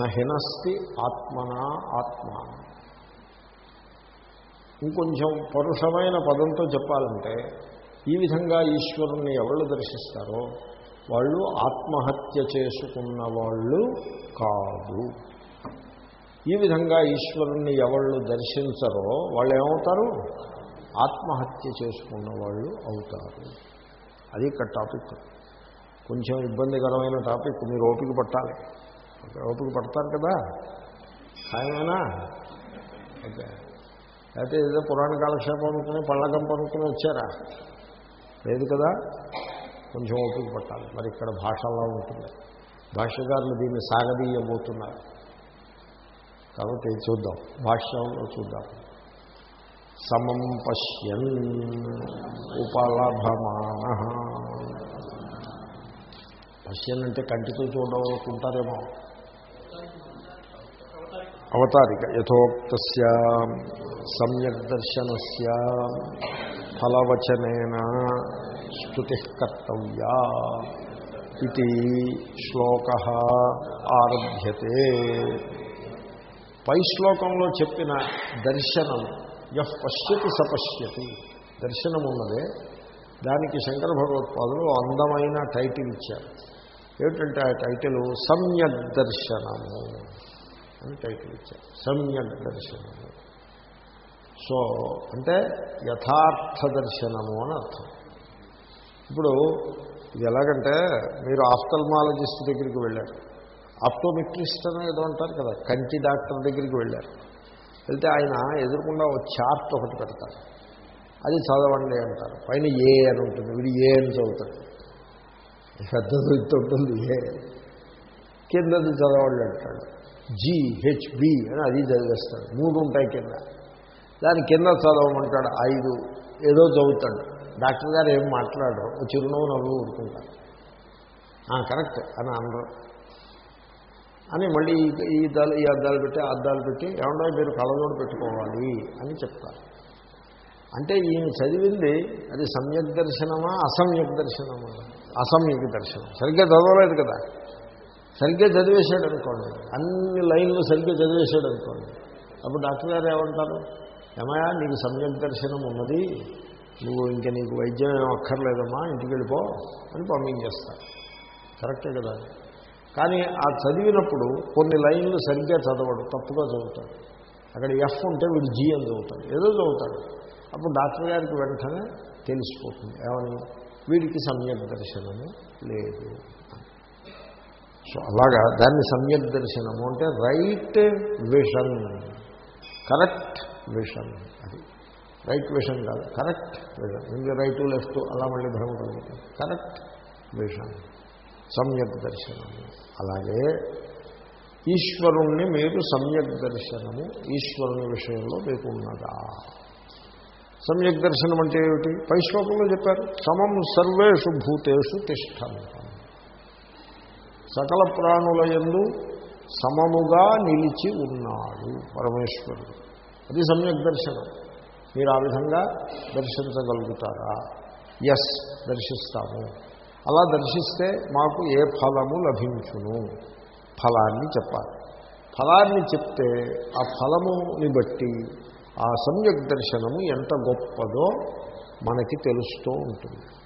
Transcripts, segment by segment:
నహినస్తి ఆత్మనా ఆత్మ. ఇంకొంచెం పరుషమైన పదంతో చెప్పాలంటే ఈ విధంగా ఈశ్వరుణ్ణి ఎవళ్ళు దర్శిస్తారో వాళ్ళు ఆత్మహత్య చేసుకున్న వాళ్ళు కాదు. ఈ విధంగా ఈశ్వరుణ్ణి ఎవళ్ళు దర్శించరో వాళ్ళు ఏమవుతారు? ఆత్మహత్య చేసుకున్న వాళ్ళు అవుతారు. అది ఇక్కడ టాపిక్ కొంచెం ఇబ్బందికరమైన టాపిక్ మీరు ఓపిక పట్టాలి. ఓపిక పడతారు కదా? ఖాయమేనా ఓకే అయితే ఏదో పురాణ కాలక్షేపం అనుకుని పళ్ళకం పనుకుని వచ్చారా? లేదు కదా? కొంచెం ఓపిక పట్టాలి. మరి ఇక్కడ భాషల్లో ఉంటుంది. భాష్యకారులు దీన్ని సాగదీయబోతున్నారు. కాబట్టి చూద్దాం. భాష్యంలో చూద్దాం. సమం పశ్యన్ ఉపలభమాన. పశ్యన్ అంటే కంటితో చూడకుంటారేమో. అవతారిక యథోక్త సమ్యక్ దర్శన ఫలవచన స్థుతి కర్తవ్యా ఇది శ్లోక ఆరభ్యతే. పై శ్లోకంలో చెప్పిన దర్శనం యహ్ పశ్యతి సపశ్యతి దర్శనం ఉన్నదే. దానికి శంకర భగవత్పాదులు అందమైన టైటిల్ ఇచ్చారు. ఏమిటంటే ఆ టైటిల్ సమ్యక్ దర్శనము అని టైటిల్ ఇచ్చారు. సమ్యక్ దర్శనము. సో అంటే యథార్థ దర్శనము అని అర్థం. ఇప్పుడు ఇది ఎలాగంటే మీరు ఆఫ్థల్మాలజిస్ట్ దగ్గరికి వెళ్ళారు. ఆప్టోమెట్రిస్ట్ అని ఏదో అంటారు కదా కంటి డాక్టర్ దగ్గరికి వెళ్ళారు. వెళ్తే ఆయన ఎదురుకుండా ఒక చార్ట్ ఒకటి పెడతారు. అది చదవండి అంటారు. పైన ఏ అని ఉంటుంది వీడు ఏ అని చదువుతాడు. పెద్ద ఇంత ఉంటుంది ఏ? కిందది చదవండి అంటాడు. జిహెచ్బి అని అది చదివేస్తాడు. మూడు ఉంటాయి కింద. దాని కింద చదవమంటాడు. ఐదు. ఏదో చదువుతాడు. డాక్టర్ గారు ఏం మాట్లాడరు. చిరునవ్వు నవ్వు ఊరుకుంటారు. కరెక్ట్ అని అనరు. అని మళ్ళీ ఈ అద్దాలు ఈ అద్దాలు పెట్టి అద్దాలు పెట్టి ఏమన్నా మీరు కళ్ళజోడు పెట్టుకోవాలి అని చెప్తారు. అంటే ఈయన చదివింది అది సమ్యక్ దర్శనమా అసమ్యక్ దర్శనమా? అసమ్యక్ దర్శనం. సరిగ్గా చదవలేదు కదా. సరిగ్గా చదివేశాడు అనుకోండి. అన్ని లైన్లు సరిగ్గా చదివేశాడు అనుకోండి. అప్పుడు డాక్టర్ గారు ఏమంటారు? ఏమయ్యా నీకు సమ్యక్ దర్శనం ఉన్నది. నువ్వు ఇంక నీకు వైద్యం ఏం అక్కర్లేదమ్మా ఇంటికి వెళ్ళిపో అని పంపించేస్తారు. కరెక్టే కదా? కానీ ఆ చదివినప్పుడు కొన్ని లైన్లు సరిగ్గా చదవడు తప్పుగా చదువుతాడు. అక్కడ ఎఫ్ ఉంటే వీడు జీ అని చదువుతాడు. ఏదో చదువుతాడు. అప్పుడు డాక్టర్ గారికి వెంటనే తెలిసిపోతుంది. ఏమని? వీడికి సమ్యక్ దర్శనము లేదు. సో అలాగా దాన్ని సమ్యక్ దర్శనము అంటే రైట్ విషన్ కరెక్ట్ విషన్ అది. రైట్ విషన్ కాదు కరెక్ట్ విషన్. ఇంకా రైట్ లెఫ్ట్ అలా మళ్ళీ భ్రమ కలుగుతుంది కరెక్ట్ విషన్ సమ్యక్ దర్శనము. అలాగే ఈశ్వరుణ్ణి మీరు సమ్యక్ దర్శనము ఈశ్వరుని విషయంలో మీకు ఉన్నదా? సమ్యక్ దర్శనం అంటే ఏమిటి? పై శ్లోకంలో చెప్పారు సమం సర్వేషు భూతేషు తిష్టం సకల ప్రాణుల ఎందు సమముగా నిలిచి ఉన్నాడు పరమేశ్వరుడు. అది సమ్యక్ దర్శనం. మీరు ఆ విధంగా దర్శించగలుగుతారా? ఎస్ దర్శిస్తాము. అలా దర్శిస్తే మాకు ఏ ఫలము లభించును? ఫలాన్ని చెప్పాలి. ఫలాన్ని చెప్తే ఆ ఫలముని బట్టి ఆ సమ్యక్ దర్శనము ఎంత గొప్పదో మనకి తెలుస్తూ ఉంటుంది.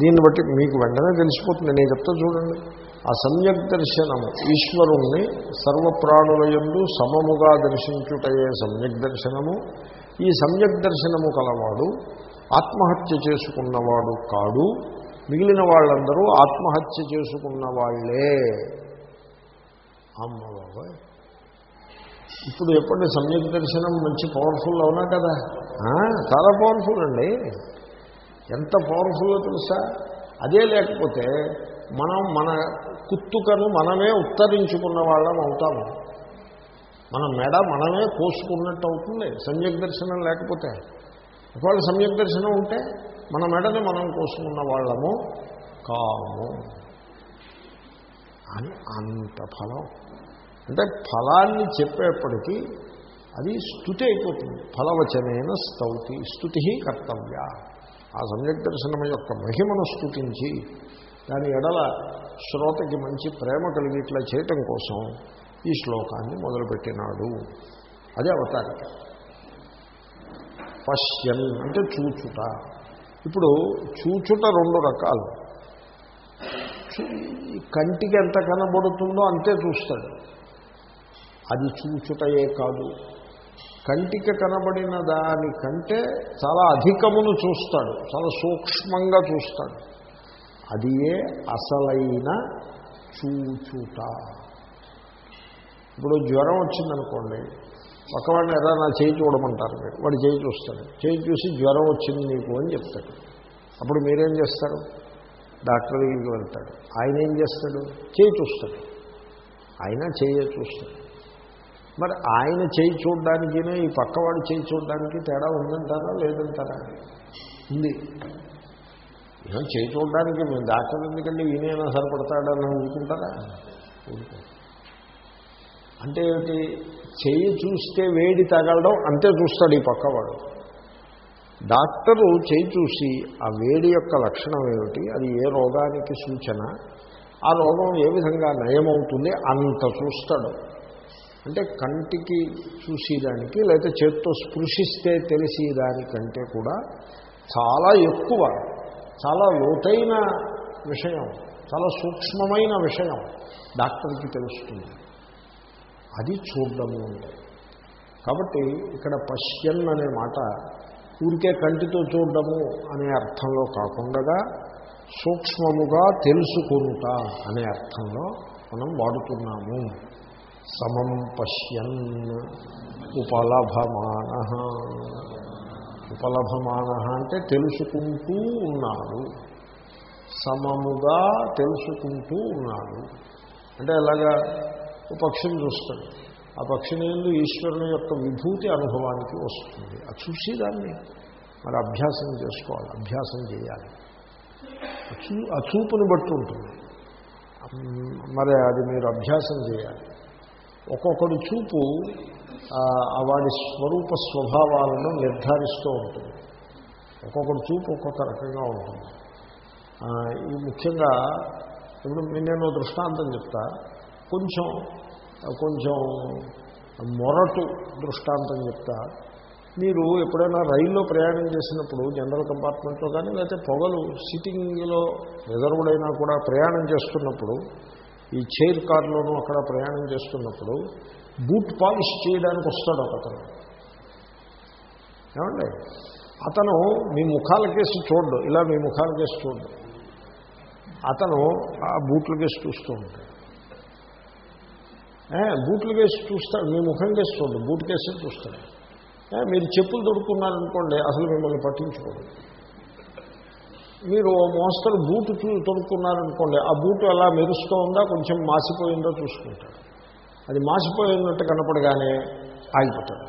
దీన్ని బట్టి మీకు వెంటనే తెలిసిపోతుంది. నేను చెప్తా చూడండి. ఆ సమ్యక్ దర్శనము ఈశ్వరుణ్ణి సర్వప్రాణులయందు సమముగా దర్శించుటయే సమ్యక్ దర్శనము. ఈ సమ్యక్ దర్శనము కలవాడు ఆత్మహత్య చేసుకున్నవాడు కాడు. మిగిలిన వాళ్ళందరూ ఆత్మహత్య చేసుకున్న వాళ్ళే. అమ్మ బాబాయ్ ఇప్పుడు ఎప్పటి సమ్యక్ దర్శనం మంచి పవర్ఫుల్ అవునా కదా? చాలా పవర్ఫుల్ అండి. ఎంత పవర్ఫుల్లో తెలుసా? అదే లేకపోతే మనం మన కుత్తుకను మనమే ఉత్తరించుకున్న వాళ్ళం అవుతాము మన మెడ మనమే కోసుకున్నట్టు అవుతుంది. సమ్యక్ దర్శనం లేకపోతే. ఒకవేళ సమ్యక్ దర్శనం ఉంటే మన మెడని మనం కోసుకున్న వాళ్ళము కాము. అని అంత ఫలం. అంటే ఫలాన్ని చెప్పేప్పటికీ అది స్థుతి అయిపోతుంది. ఫలవచనైన స్తౌతి. స్థుతి కర్తవ్య. ఆ సమ్యక్ దర్శనం యొక్క మహిమను స్థుతించి దాని ఎడల శ్రోతకి మంచి ప్రేమ కలిగి ఇట్లా చేయటం కోసం ఈ శ్లోకాన్ని మొదలుపెట్టినాడు. అదే అవతారిక పశ్యన్ అంటే చూచుట. ఇప్పుడు చూచుట రెండు రకాలు. కంటికి ఎంత కనబడుతుందో అంతే చూస్తాడు. అది చూచుటయే కాదు. కంటికి కనబడిన దానికంటే చాలా అధికమును చూస్తాడు చాలా సూక్ష్మంగా చూస్తాడు. అది ఏ అసలైన చూచుట. ఇప్పుడు జ్వరం వచ్చిందనుకోండి పక్కవాడిని ఎలా నా చేయి చూడమంటారు మీరు వాడు చేయి చూస్తాడు. చేయి చూసి జ్వరం వచ్చింది నీకు అని చెప్తాడు. అప్పుడు మీరేం చేస్తారు? డాక్టర్ దగ్గరికి వెళ్తాడు. ఆయన ఏం చేస్తాడు? చేయి చూస్తాడు. ఆయన చేయ చూస్తాడు. మరి ఆయన చేయి చూడడానికినే ఈ పక్కవాడు చేయి చూడడానికి తేడా ఉందంటారా లేదంటారా? ఉంది. ఏమో చేయి చూడడానికి మేము డాక్టర్ ఎందుకంటే ఈయనైనా సరిపడతాడని ఊరుకుంటారా అంటే ఏమిటి? చెయ్యి చూస్తే వేడి తగలడం అంతే చూస్తాడు ఈ పక్కవాడు. డాక్టరు చేయి చూసి ఆ వేడి యొక్క లక్షణం ఏమిటి? అది ఏ రోగానికి సూచన? ఆ రోగం ఏ విధంగా నయమవుతుంది? అంత చూస్తాడు. అంటే కంటికి చూసేదానికి లేకపోతే చేత్తో స్పృశిస్తే తెలిసేదానికంటే కూడా చాలా ఎక్కువ చాలా లోతైన విషయం చాలా సూక్ష్మమైన విషయం డాక్టర్కి తెలుస్తుంది. అది చూడడము కాబట్టి ఇక్కడ పశ్యన్ అనే మాట ఊరికే కంటితో చూడడము అనే అర్థంలో కాకుండా సూక్ష్మముగా తెలుసుకొనుట అనే అర్థంలో మనం వాడుతున్నాము. సమం పశ్యన్ ఉపలభమాన. ఉపలభమాన అంటే తెలుసుకుంటూ ఉన్నాడు సమముగా తెలుసుకుంటూ ఉన్నాడు అంటే ఎలాగా ఒక పక్షిని చూస్తాడు. ఆ పక్షినేందు ఈశ్వరుని యొక్క విభూతి అనుభవానికి వస్తుంది. అది చూసి దాన్ని మరి అభ్యాసం చేసుకోవాలి. అభ్యాసం చేయాలి. ఆ అచూపును చూపుని బట్టి ఉంటుంది. మరి అది మీరు అభ్యాసం చేయాలి. ఒక్కొక్కడు చూపు వాడి స్వరూప స్వభావాలను నిర్ధారిస్తూ ఉంటుంది. ఒక్కొక్కటి చూపు ఒక్కొక్క రకంగా ఉంటుంది. ఈ ముఖ్యంగా ఇప్పుడు నేను దృష్టాంతం చెప్తా. కొంచెం కొంచెం మొరటు దృష్టాంతం చెప్తా. మీరు ఎప్పుడైనా రైల్లో ప్రయాణం చేసినప్పుడు జనరల్ కంపార్ట్మెంట్లో కానీ లేకపోతే పొగలు సిట్టింగ్లో రిజర్వ్డ్ అయినా కూడా ప్రయాణం చేస్తున్నప్పుడు ఈ చైర్ కార్లోనూ అక్కడ ప్రయాణం చేస్తున్నప్పుడు బూట్ పాలిష్ చేయడానికి వస్తాడు ఒక అతను ఏమండి? అతను మీ ముఖాల కేసు ఇలా మీ ముఖాల కేసు అతను ఆ బూట్ల కేసు చూస్తూ ఉంటాడు. ఏ, బూట్ల కేసు చూస్తాడు మీ ముఖం కేసు చూడడు. బూట్ కేసు చూస్తాడు. మీరు చెప్పులు దొరుకుతున్నారనుకోండి అసలు మిమ్మల్ని పట్టించుకోండి. మీరు మోస్తరు బూటు తొడుక్కున్నారనుకోండి ఆ బూటు ఎలా మెరుస్తూ ఉందా కొంచెం మాసిపోయిందో చూసుకుంటాడు అది మాసిపోయినట్టు కనపడగానే ఆగిపోతాడు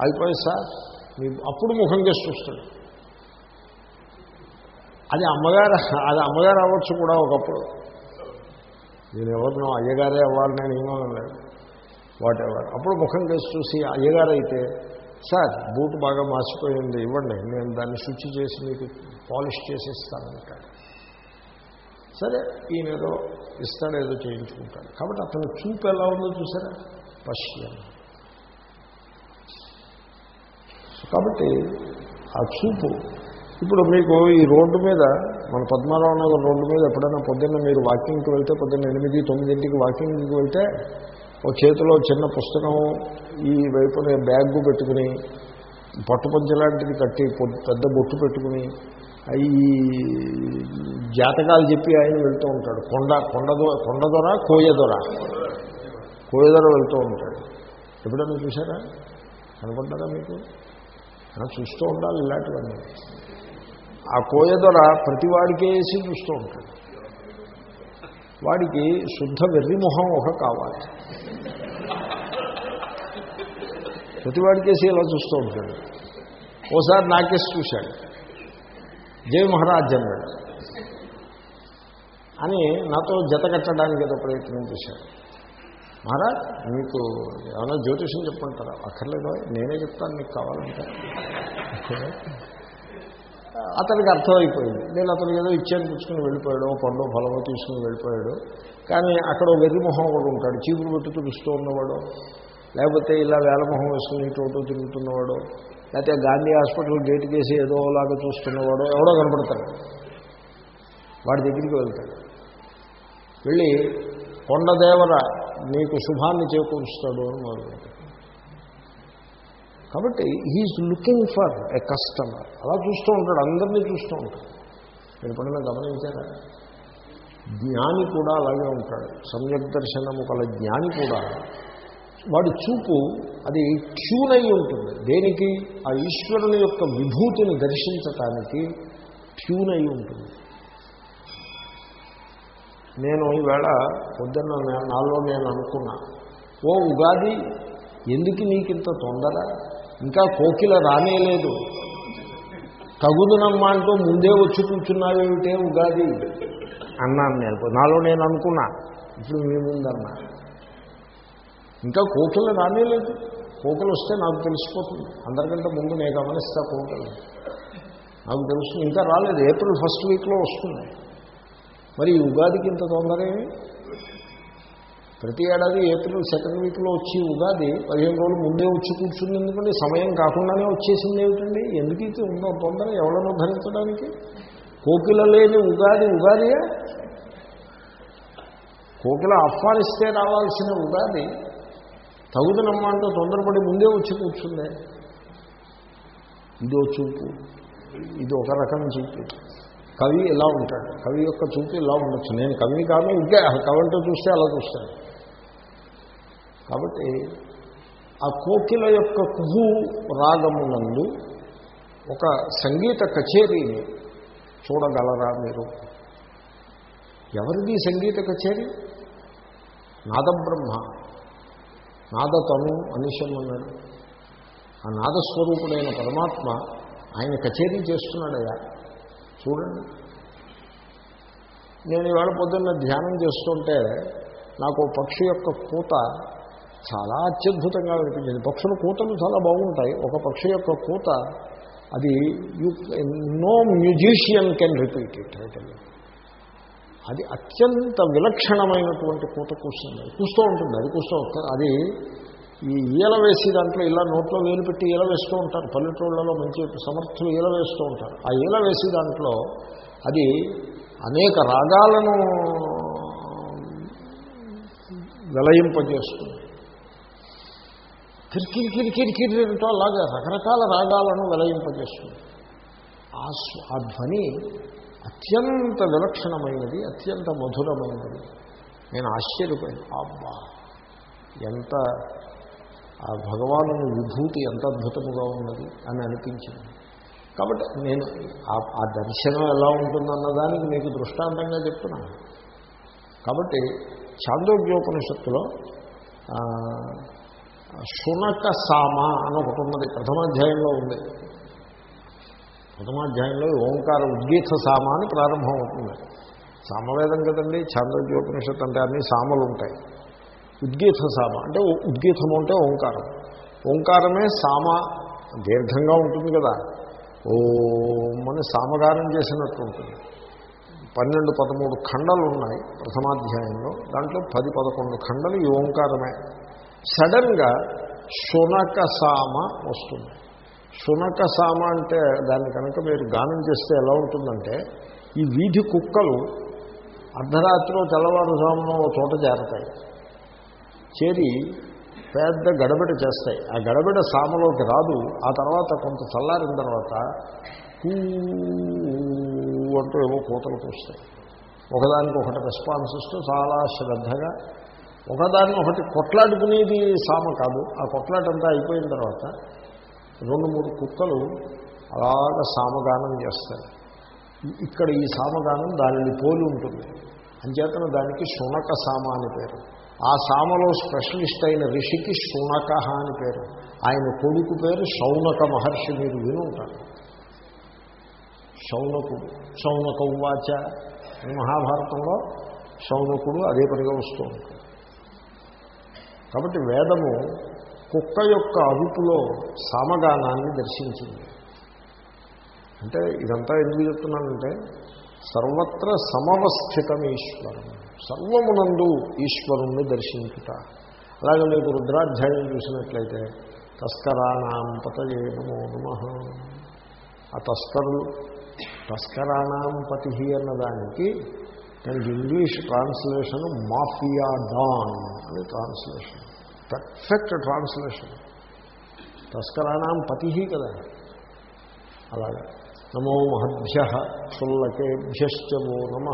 ఆగిపోయి సార్ మీ అప్పుడు ముఖం చేసి చూస్తాడు. అది అమ్మగారు అది అమ్మగారు అవ్వచ్చు కూడా ఒకప్పుడు. నేను ఎవరినో అయ్యగారే అవ్వాలి నేను ఏమో లేదు వాట్ ఎవర్ అప్పుడు ముఖం చేసి చూసి అయ్యగారు అయితే సార్ బూట్ బాగా మార్చిపోయింది ఇవ్వండి నేను దాన్ని శుచి చేసి మీకు పాలిష్ చేసిస్తానంటాడు సరే ఈయన ఏదో ఇస్తాడు ఏదో చేయించుకుంటాడు. కాబట్టి అతను చూపు ఎలా ఉందో చూసారా? పశ్చిమ కాబట్టి ఆ చూపు ఇప్పుడు మీకు ఈ రోడ్డు మీద మన పద్మారావు నగర్ రోడ్డు మీద ఎప్పుడైనా పొద్దున్న మీరు వాకింగ్కి వెళ్తే పొద్దున్న ఎనిమిది తొమ్మిదింటికి వాకింగ్కి వెళ్తే ఓ చేతిలో చిన్న పుస్తకం ఈ వైపున బ్యాగ్ పెట్టుకుని పట్టుపంచ లాంటిది కట్టి పెద్ద బొట్టు పెట్టుకుని ఈ జాతకాలు చెప్పి ఆయన వెళ్తూ ఉంటాడు. కొండ కొండ కొండదొర దొర కోయదొర కోయదొర వెళ్తూ ఉంటాడు. ఎప్పుడైనా చూసారా అనుకుంటారా మీకు? చూస్తూ ఉండాలి ఇలాంటివన్నీ. ఆ కోయదొర ప్రతివాడికే వేసి చూస్తూ ఉంటాడు. వాడికి శుద్ధ వెర్రిమొహం ఒక కావాలి. ప్రతివాడికేసి ఇలా చూస్తూ ఉంటాడు. ఓసారి నాకేసి చూశాడు. జయ మహారాజ్ అన్నాడు. అని నాతో జత కట్టడానికి ఏదో ప్రయత్నం చేశాడు. మహారాజ్ మీకు ఏమైనా జ్యోతిషం చెప్పంటారా అక్కర్లేదు నేనే చెప్తాను మీకు కావాలంటే. అతనికి అర్థమైపోయింది. నేను అతనికి ఏదో ఇచ్చాను పుచ్చుకుని వెళ్ళిపోయాడు పండు ఫలము తీసుకుని వెళ్ళిపోయాడు. కానీ అక్కడ వెర్రిమొహం మొహం కూడా ఉంటాడు చీపురు పెట్టి తుడుస్తూ ఉన్నవాడు. లేకపోతే ఇలా వేలమొహం వేసుకుని ఇటు తిరుగుతున్నవాడు. లేకపోతే గాంధీ హాస్పిటల్ గేట్ కేసి ఏదోలాగా చూస్తున్నవాడు ఎవడో కనపడతాడు. వాడి దగ్గరికి వెళ్తాడు. వెళ్ళి కొండదేవర నీకు శుభాన్ని చేకూరుస్తాడు అని మొదలుపెట్టాడు. కాబట్టి he is looking for a customer అలా చూస్తూ ఉంటాడు అందరినీ చూస్తూ ఉంటాడు. ఎప్పుడైనా గమనించారా జ్ఞాని కూడా అలాగే ఉంటాడు. సమ్యక్ దర్శనము కల జ్ఞాని కూడా. వాడి చూపు అది ట్యూన్ అయి ఉంటుంది. దేనికి? ఆ ఈశ్వరుని యొక్క విభూతిని దర్శించటానికి ట్యూన్ అయి ఉంటుంది. నేను ఈవేళ పొద్దున్న నాలో నేను అనుకున్నా ఓ ఉగాది ఎందుకు నీకింత తొందర? ఇంకా కోకిల రానేలేదు తగుదునమ్మా అంటూ ముందే వచ్చి కూర్చున్నావేమిటే ఉగాది? అన్నాను నేను. నాలో నేను అనుకున్నా. ఇప్పుడు మీ ముందన్నా. ఇంకా కోకిల రానేలేదు కోకలు వస్తే నాకు తెలిసిపోతుంది. అందరికంటే ముందు నేను గమనిస్తా కోకలు. నాకు తెలుసు. ఇంకా రాలేదు. ఏప్రిల్ ఫస్ట్ వీక్లో వస్తుంది. మరి ఉగాదికి ఇంత తొందరేమి ప్రతి ఏడాది ఏప్రిల్ సెకండ్ వీక్లో వచ్చి ఉగాది పదిహేను రోజులు ముందే వచ్చి కూర్చుంది ఎందుకంటే సమయం కాకుండానే వచ్చేసింది ఏమిటండి? ఎందుకు ఇది ఉందో తొందర ఎవడనో ధరించడానికి కోకిల లేని ఉగాది ఉగాదియా కోకిల ఆహ్వానిస్తే రావాల్సిన ఉగాది తగుదనమ్మ అంటూ తొందరపడి ముందే వచ్చి కూర్చుందే. ఇదో చూపు. ఇది ఒక రకం చూపు. కవి ఇలా ఉంటాడు. కవి యొక్క చూపు ఇలా ఉండొచ్చు. నేను కవిని కాదు ఇంకా కవంటూ చూస్తే అలా చూస్తాను కాబట్టి ఆ కోకిల యొక్క కుహు రాగమునందు ఒక సంగీత కచేరీని చూడగలరా మీరు? ఎవరిది సంగీత కచేరీ? నాదబ్రహ్మ. నాదతను అనిశం అన్నాడు ఆ నాదస్వరూపుడైన పరమాత్మ ఆయన కచేరీ చేస్తున్నాడయ్యా చూడండి. నేను ఇవాళ పొద్దున్న ధ్యానం చేస్తుంటే నాకు పక్షి యొక్క కూత చాలా అత్యద్భుతంగా వినిపించింది. పక్షుల కూతలు చాలా బాగుంటాయి. ఒక పక్షి యొక్క కూత అది you know musician can repeat it అయితే అది అత్యంత విలక్షణమైనటువంటి కూత కూస్తుంది. కూస్తూ ఉంటుంది. అది కూస్తూ ఉంటుంది అది ఈ ఈల వేసి దాంట్లో ఇలా నోట్లో వేలు పెట్టి ఈల వేస్తూ ఉంటారు. పల్లెటూళ్ళలో మంచి సమర్థులు ఈల వేస్తూ ఉంటారు. ఆ ఈల వేసి దాంట్లో అది అనేక రాగాలను వెలయింపజేస్తుంది. కిరికిరి కిరికిరి కిరికిరితో అలాగే రకరకాల రాగాలను వెలయింపజేస్తుంది. ఆ ఆ ధ్వని అత్యంత విలక్షణమైనది అత్యంత మధురమైనది. నేను ఆశ్చర్యపోయాను. అబ్బా! ఎంత ఆ భగవాను విభూతి ఎంత అద్భుతముగా ఉన్నది అని అనిపించింది. కాబట్టి నేను ఆ- ఆ దర్శనం ఎలా ఉంటుందన్న దానికి మీకు దృష్టాంతంగా చెప్తున్నాను కాబట్టి చాంద్రోగ్యోపనిషత్తులో శునక సామ అని ఒకటి ఉన్నది. ప్రథమాధ్యాయంలో ఉంది. ప్రథమాధ్యాయంలో ఓంకార ఉద్గీత సామ అని ప్రారంభం అవుతుంది. సామవేదం కదండి చాంద్రోగ్యోపనిషత్ అంటే అన్ని సామలు ఉంటాయి. ఉద్గీత సామ అంటే ఉద్గీతం ఉద్గీతము అంటే ఓంకారం. ఓంకారమే సామ దీర్ఘంగా ఉంటుంది కదా. ఓం అని సామగానం చేసినట్టు ఉంటుంది. పన్నెండు పదమూడు ఖండలు ఉన్నాయి ప్రథమాధ్యాయంలో. దాంట్లో పది పదకొండు ఖండలు ఈ ఓంకారమే. సడన్గా శునక సామ వస్తుంది. శునక సామ అంటే దాన్ని కనుక మీరు గానం చేస్తే ఎలా ఉంటుందంటే ఈ వీధి కుక్కలు అర్ధరాత్రిలో తెల్లవారుజామున ఓ చోట చేరతాయి చేరి పెద్ద గడబిడ చేస్తాయి. ఆ గడబిడ సామలోకి రాదు. ఆ తర్వాత కొంత చల్లారిన తర్వాత అంటూ ఏవో కోతలు కూస్తాయి ఒకదానికి ఒకటి రెస్పాన్స్ ఇస్తూ చాలా శ్రద్ధగా ఒకదాన్ని ఒకటి కొట్లాడుకునేది సామ కాదు. ఆ కొట్లాటంతా అయిపోయిన తర్వాత రెండు మూడు కుక్కలు అలాగ సామగానం చేస్తాయి ఇక్కడ ఈ సామగానం దానిని పోలి ఉంటుంది. అంచేతన దానికి శునక సామ అని పేరు. ఆ సామలో స్పెషలిస్ట్ అయిన ఋషికి శునక అని పేరు. ఆయన కొడుకు పేరు శౌనక మహర్షి మీరు విని ఉంటారు. శౌనకుడు శౌనక ఉవాచ. మహాభారతంలో శౌనకుడు అదే పనిగా వస్తూ ఉంటాడు. కాబట్టి వేదము కుక్క యొక్క అదుపులో సామగానాన్ని దర్శించింది. అంటే ఇదంతా ఎందుకు చెప్తున్నానంటే సర్వత్ర సమవస్థితం ఈశ్వరం సర్వమునందు ఈశ్వరుణ్ణి దర్శించుట. అలాగే మీకు రుద్రాధ్యాయం చూసినట్లయితే తస్కరాణం పతయే నమో నమ. ఆ తస్కరులు తస్కరాణం పతి అన్నదానికి దానికి ఇంగ్లీష్ ట్రాన్స్లేషన్ మాఫియా డాన్ అని ట్రాన్స్లేషన్. Perfect translation. తస్కరాణం పతి కదా. అలాగే. నమో మహద్భ్య క్షుల్లకేభ్యశ్చమో నమ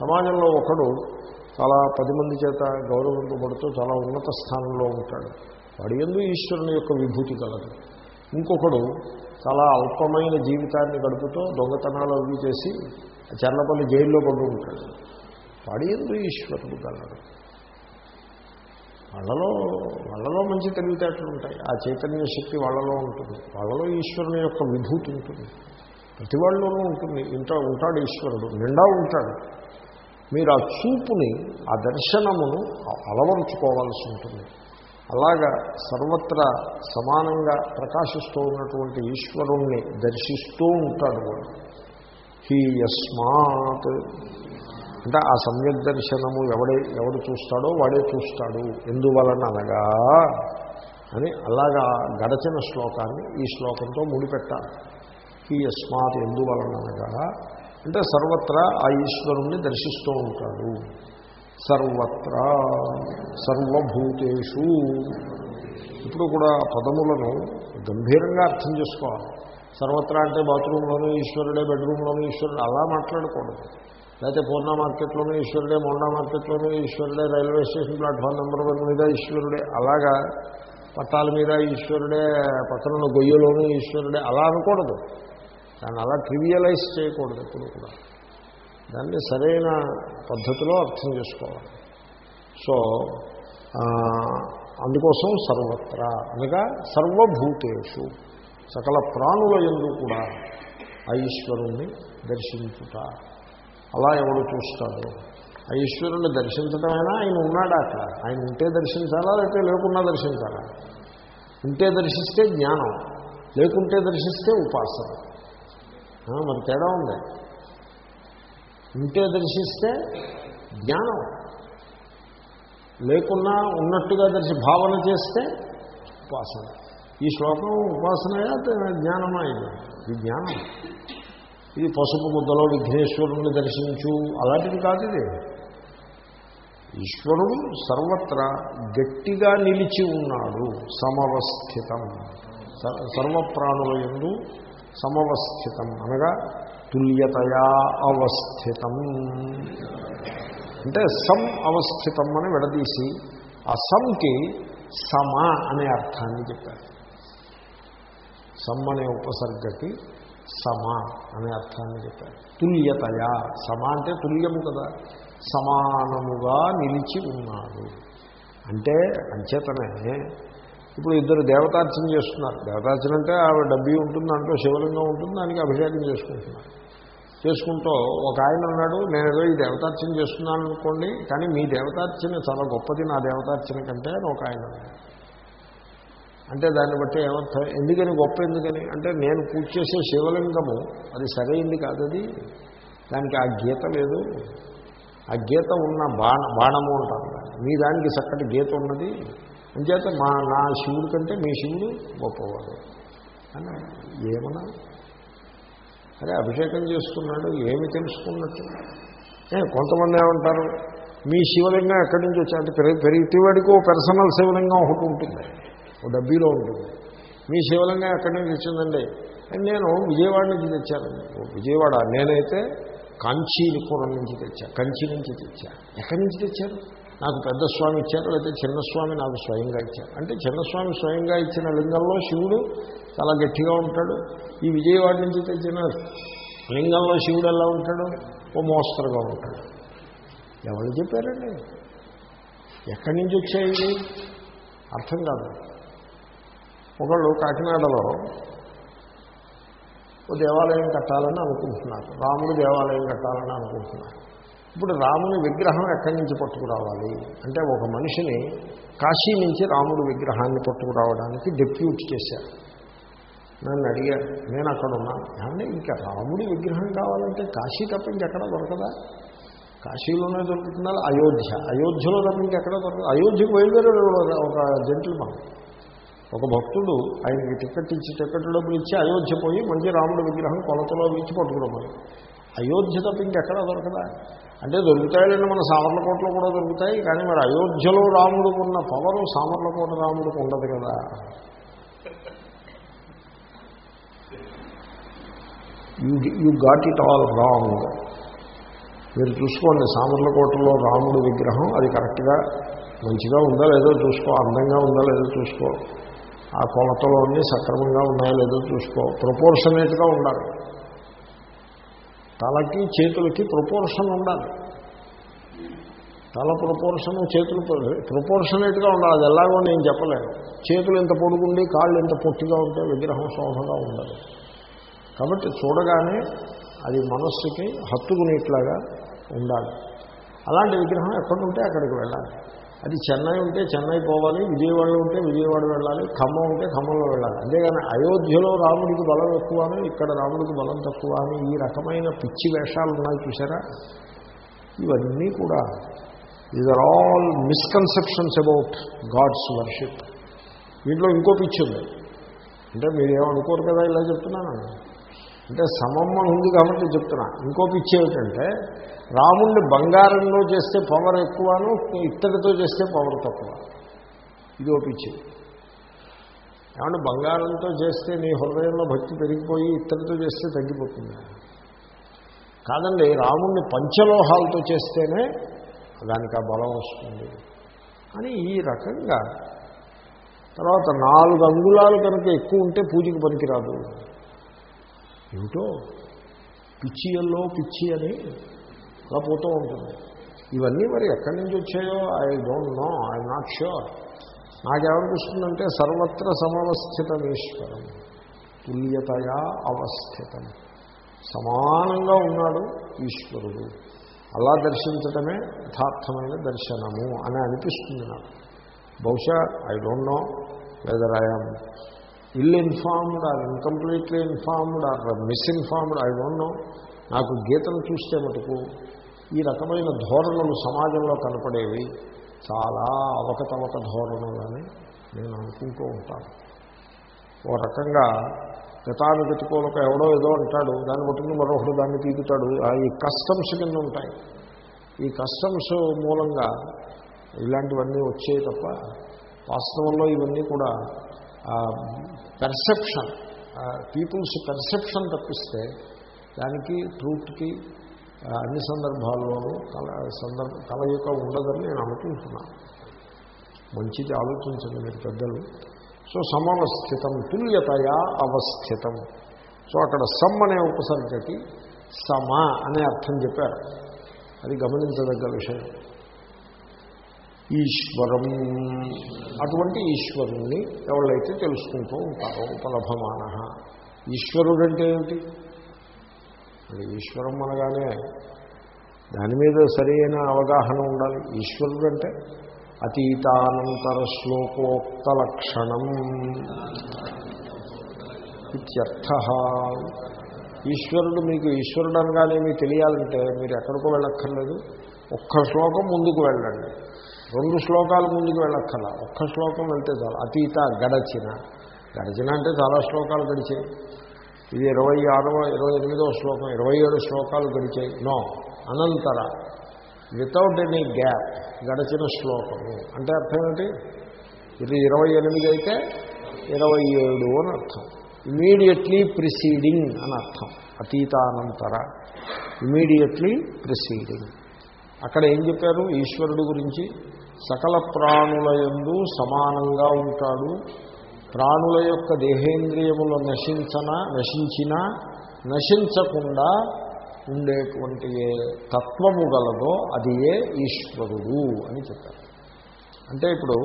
సమాజంలో ఒకడు చాలా పది మంది చేత గౌరవింపబడుతూ చాలా ఉన్నత స్థానంలో ఉంటాడు. వాడి ఎందు ఈశ్వరుని యొక్క విభూతి కలదు. ఇంకొకడు చాలా అల్పమైన జీవితాన్ని గడుపుతూ దొంగతనాలు అవి చేసి చర్లపల్లి జైల్లో పడి ఉంటాడు వాడి ఎందు ఈశ్వరుడు కలడు. వాళ్ళలో వాళ్ళలో మంచి తెలివితేటలు ఉంటాయి. ఆ చైతన్య శక్తి వాళ్ళలో ఉంటుంది. వాళ్ళలో ఈశ్వరుని యొక్క విభూతి ఉంటుంది. ప్రతి వాళ్ళలోనూ ఉంటుంది. ఇంట ఉంటాడు ఈశ్వరుడు నిండా ఉంటాడు. మీరు ఆ చూపుని ఆ దర్శనమును అలవరుచుకోవాల్సి ఉంటుంది. అలాగా సర్వత్రా సమానంగా ప్రకాశిస్తూ ఉన్నటువంటి ఈశ్వరుణ్ణి దర్శిస్తూ ఉంటాడు వాడు. హీ యస్మాత్ అంటే ఆ సమ్యక్ దర్శనము ఎవడే ఎవడు చూస్తాడో వాడే చూస్తాడు. ఎందువలన అనగా అని అలాగా గడచిన శ్లోకాన్ని ఈ శ్లోకంతో ముడిపెట్టాలి. ఈ యస్మాత్ ఎందువలన అనగా అంటే సర్వత్రా ఆ ఈశ్వరుణ్ణి దర్శిస్తూ ఉంటాడు. సర్వత్రా సర్వభూతేషు. ఇప్పుడు కూడా పదములను గంభీరంగా అర్థం చేసుకోవాలి. సర్వత్రా అంటే బాత్రూంలోనూ ఈశ్వరుడే బెడ్రూమ్లోనూ ఈశ్వరుడు అలా మాట్లాడకూడదు. లేకపోతే పూర్ణ మార్కెట్లోనూ ఈశ్వరుడే మోండా మార్కెట్లోనూ ఈశ్వరుడే railway station platform number one మీద ఈశ్వరుడే అలాగా పట్టాల మీద ఈశ్వరుడే పక్కన గొయ్యలోనూ ఈశ్వరుడే అలా అనకూడదు. దాన్ని అలా ట్రివియలైజ్ చేయకూడదు ఎప్పుడు కూడా. దాన్ని సరైన పద్ధతిలో అర్థం చేసుకోవాలి. సో అందుకోసం సర్వత్రా అనగా సర్వభూతేషు సకల ప్రాణుల ఎందు కూడా ఆ ఈశ్వరుణ్ణి దర్శించుట. అలా ఎవడు చూస్తాడు? ఆ ఈశ్వరుణ్ణి దర్శించడమైనా ఆయన ఉన్నాడా అక్కడ? ఆయన ఉంటే దర్శించాలా లేకపోతే లేకుండా దర్శించాలా? ఉంటే దర్శిస్తే జ్ఞానం లేకుంటే దర్శిస్తే ఉపాసన. మరి తేడా ఉంది. ఉంటే దర్శిస్తే జ్ఞానం లేకున్నా ఉన్నట్టుగా దర్శి భావన చేస్తే ఉపాసన. ఈ శ్లోకం ఉపాసనయా జ్ఞానమా ఇది? ఇది జ్ఞానం. ఇది పసుపు ముద్దలో విఘ్నేశ్వరుణ్ణి దర్శించు. అలాంటిది కాదు ఇది. ఈశ్వరుడు సర్వత్రా గట్టిగా నిలిచి ఉన్నాడు సమవస్థితం. సర్వప్రాణుల ఎందు సమవస్థితం అనగా తుల్యతయా అవస్థితం. అంటే సమ్ అవస్థితం అని విడదీసి ఆ సమ్కి సమ అనే అర్థాన్ని చెప్పారు. సమ్ అనే ఉపసర్గకి సమ అనే అర్థాన్ని చెప్పారు. తుల్యతయా సమ అంటే తుల్యము కదా. సమానముగా నిలిచి ఉన్నాడు. అంటే అంచేతనే ఇప్పుడు ఇద్దరు దేవతార్చన చేస్తున్నారు. దేవతార్చన అంటే ఆవిడ డబ్బి ఉంటుంది దాంట్లో శివలింగం ఉంటుంది దానికి అభిషేకం చేసుకుంటున్నారు. చేసుకుంటూ ఒక ఆయన ఉన్నాడు నేను ఏదో ఈ దేవతార్చన చేస్తున్నాను అనుకోండి కానీ మీ దేవతార్చన చాలా గొప్పది నా దేవతార్చన కంటే అని ఒక ఆయన అంటే దాన్ని బట్టి ఏమర్థం? ఎందుకని గొప్ప ఎందుకని? అంటే నేను పూజ చేసే శివలింగము అది సరైంది కాదది దానికి ఆ గీత లేదు. ఆ గీత ఉన్న బాణ బాణము అంటారు మీ దానికి చక్కటి గీత ఉన్నది. అంచేత మా నా శివుడి కంటే మీ శివుడు గొప్పవాడు. అని ఏమన్నా? అరే అభిషేకం చేసుకున్నాడు ఏమి తెలుసుకున్నట్టు? కొంతమంది ఏమంటారు? మీ శివలింగం ఎక్కడి నుంచి వచ్చా అంటే పెరిగి వాడికి ఓ పర్సనల్ శివలింగం ఒకటి ఉంటుంది. ఓ డబ్బీలో ఉంటుంది. మీ శివలింగం ఎక్కడి నుంచి తెచ్చిందండి? నేను విజయవాడ నుంచి తెచ్చానండి విజయవాడ నేనైతే కాంచీపురం నుంచి తెచ్చా కంచి నుంచి తెచ్చా. ఎక్కడి నుంచి తెచ్చారు? నాకు పెద్ద స్వామి ఇచ్చారు లేకపోతే చిన్నస్వామి నాకు స్వయంగా ఇచ్చారు. అంటే చిన్నస్వామి స్వయంగా ఇచ్చిన లింగంలో శివుడు చాలా గట్టిగా ఉంటాడు. ఈ విజయవాడ నుంచి తెచ్చిన లింగంలో శివుడు ఎలా ఉంటాడు? ఓ మోస్తరుగా ఉంటాడు. ఎవరు చెప్పారండి? ఎక్కడి నుంచి వచ్చాయి? అర్థం కాదు. ఒకళ్ళు కాకినాడలో ఓ దేవాలయం కట్టాలని అనుకుంటున్నారు. రాముడు దేవాలయం కట్టాలని అనుకుంటున్నారు. ఇప్పుడు రాముని విగ్రహం ఎక్కడి నుంచి పట్టుకురావాలి? అంటే ఒక మనిషిని కాశీ నుంచి రాముడు విగ్రహాన్ని పట్టుకురావడానికి డెప్యూట్ చేశారు. నన్ను అడిగారు నేను అక్కడ ఉన్నాను ఏమంటే ఇంకా రాముడి విగ్రహం కావాలంటే కాశీ తప్ప ఇంకెక్కడ దొరకదా? కాశీలోనే దొరుకుతుందా? అయోధ్య. అయోధ్యలో తప్ప ఇంకెక్కడ దొరకదు? అయోధ్యకు బయలుదేరాడు ఒక జంట్లు ఒక భక్తుడు ఆయనకి టికెట్ ఇచ్చి టికెట్ డబ్బులు ఇచ్చి అయోధ్య పోయి మంచి రాముడి విగ్రహం కొలతలో ఇచ్చి పట్టుకురమ్మని అయోధ్య తప్ప ఇంకెక్కడా దొరకదా? అంటే దొరుకుతాయండి మన సామర్లకోటలో కూడా దొరుకుతాయి కానీ మరి అయోధ్యలో రాముడికి ఉన్న పవరు సామర్లకోట రాముడికి ఉండదు కదా? You got it all wrong మీరు చూసుకోండి సామర్లకోటలో రాముడు విగ్రహం అది కరెక్ట్గా మంచిగా ఉందా లేదో చూసుకో అందంగా ఉందా లేదో చూసుకో. ఆ కొలతలో అన్నీ సక్రమంగా ఉన్నాయో లేదో చూసుకో. ప్రపోర్షనేట్గా ఉండాలి. తలకి చేతులకి ప్రపోర్షన్ ఉండాలి. తల ప్రపోర్షన్ చేతులు ప్రపోర్షనేట్గా ఉండాలి. అది ఎలాగో నేను చెప్పలేను. చేతులు ఎంత పొడుగుండి కాళ్ళు ఎంత పొట్టిగా ఉంటే విగ్రహం శోభగా ఉండాలి కాబట్టి చూడగానే అది మనస్సుకి హత్తుకునేట్లాగా ఉండాలి. అలాంటి విగ్రహం ఎక్కడుంటే అక్కడికి వెళ్ళాలి. అది చెన్నై ఉంటే చెన్నై పోవాలి విజయవాడలో ఉంటే విజయవాడ వెళ్ళాలి ఖమ్మం ఉంటే ఖమ్మంలో వెళ్ళాలి. అంతేగాని అయోధ్యలో రాముడికి బలం ఎక్కువ అని ఇక్కడ రాముడికి బలం తక్కువ అని ఈ రకమైన పిచ్చి వేషాలు ఉన్నాయి చూసారా ఇవన్నీ కూడా these are all misconceptions about gods worship వీటిలో ఇంకో పిచ్చి ఉంది. అంటే మీరేమనుకోరు కదా ఇలా చెప్తున్నాను అంటే సమమ్మ ఉంది కాబట్టి చెప్తున్నా. ఇంకో పిచ్చి ఏమిటంటే రాముణ్ణి బంగారంలో చేస్తే పవర్ ఎక్కువను ఇత్తడితో చేస్తే పవర్ తక్కువ. ఇది ఓ ఏమంటే బంగారంతో చేస్తే నీ హృదయంలో భక్తి పెరిగిపోయి ఇత్తడితో చేస్తే తగ్గిపోతుంది. కాదండి రాముణ్ణి పంచలోహాలతో చేస్తేనే దానికి ఆ బలం వస్తుంది. అని ఈ రకంగా తర్వాత నాలుగు అంగుళాలు కనుక ఎక్కువ ఉంటే పూజకి పనికిరాదు. ఏమిటో? పిచ్చియల్లో పిచ్చి అని అలా పోతూ ఉంటుంది. ఇవన్నీ మరి ఎక్కడి నుంచి వచ్చాయో I don't know I not sure నాకేమనిపిస్తుందంటే సర్వత్ర సమవస్థితం ఈశ్వరం తుల్యతయా అవస్థితం. సమానంగా ఉన్నాడు ఈశ్వరుడు. అలా దర్శించటమే యథార్థమైన దర్శనము అని అనిపిస్తుంది నాకు. బహుశా I don't know whether I'm ill informed or incompletely informed or misinformed I don't know నాకు గీతను చూస్తే మటుకు ఈ రకమైన ధోరణులు సమాజంలో కనపడేవి చాలా అవకతవక ధోరణులని నేను అనుకుంటూ ఉంటాను. ఓ రకంగా గతానుగతికోలక ఎవడో ఏదో అంటాడు దాన్ని పట్టుకుని మరొకడు దాన్ని పీకుతాడు. ఈ కస్టమ్స్ కింద ఉంటాయి. ఈ కస్టమ్స్ మూలంగా ఇలాంటివన్నీ వచ్చాయి తప్ప వాస్తవంలో ఇవన్నీ కూడా పెర్సెప్షన్ పీపుల్స్ పెర్సెప్షన్ తప్పిస్తే దానికి ట్రూత్కి అన్ని సందర్భాల్లోనూ కల సందర్భ కలయిక ఉండదని నేను అనుకుంటున్నాను మంచిది ఆలోచించండి మీరు పెద్దలు. సో సమవస్థితం తుల్యతయా అవస్థితం. సో అక్కడ సమ్ అనే ఉపసర్గకి సమ అనే అర్థం చెప్పారు. అది గమనించదగ్గ విషయం. ఈశ్వరం. అటువంటి ఈశ్వరుణ్ణి ఎవళ్ళైతే తెలుసుకుంటూ ఉంటారో ఉపలభమాన. ఈశ్వరుడు అంటే ఏమిటి? అది ఈశ్వరం అనగానే దాని మీద సరైన అవగాహన ఉండాలి. ఈశ్వరుడు అంటే అతీతానంతర శ్లోకోక్త లక్షణం ఇత్యర్థ. ఈశ్వరుడు మీకు ఈశ్వరుడు అనగానే మీకు తెలియాలంటే మీరు ఎక్కడికో వెళ్ళక్కర్లేదు. ఒక్క శ్లోకం ముందుకు వెళ్ళండి. రెండు శ్లోకాలు ముందుకు వెళ్ళక్కర్లా ఒక్క శ్లోకం వెళ్తే చాలు. అతీత గడచిన. గడచిన అంటే చాలా శ్లోకాలు గడిచాయి. ఇది ఇరవై ఆరవ ఇరవై ఎనిమిదవ శ్లోకం ఇరవై ఏడు శ్లోకాలు గడిచాయి నో అనంతర. వితౌట్ ఎనీ గ్యాప్ గడిచిన శ్లోకము. అంటే అర్థం ఏంటి ఇది ఇరవై ఎనిమిది అయితే ఇరవై ఏడు అని అర్థం. ఇమీడియట్లీ ప్రిసీడింగ్ అని అర్థం. అతీతానంతర. ఇమీడియట్లీ ప్రిసీడింగ్ అక్కడ ఏం చెప్పారు? ఈశ్వరుడు గురించి. సకల ప్రాణుల ఎందు సమానంగా ఉంటాడు. ప్రాణుల యొక్క దేహేంద్రియములు నశించన నశించినా నశించకుండా ఉండేటువంటి ఏ తత్వము గలదో అది ఏ ఈశ్వరుడు అని చెప్పారు. అంటే ఇప్పుడు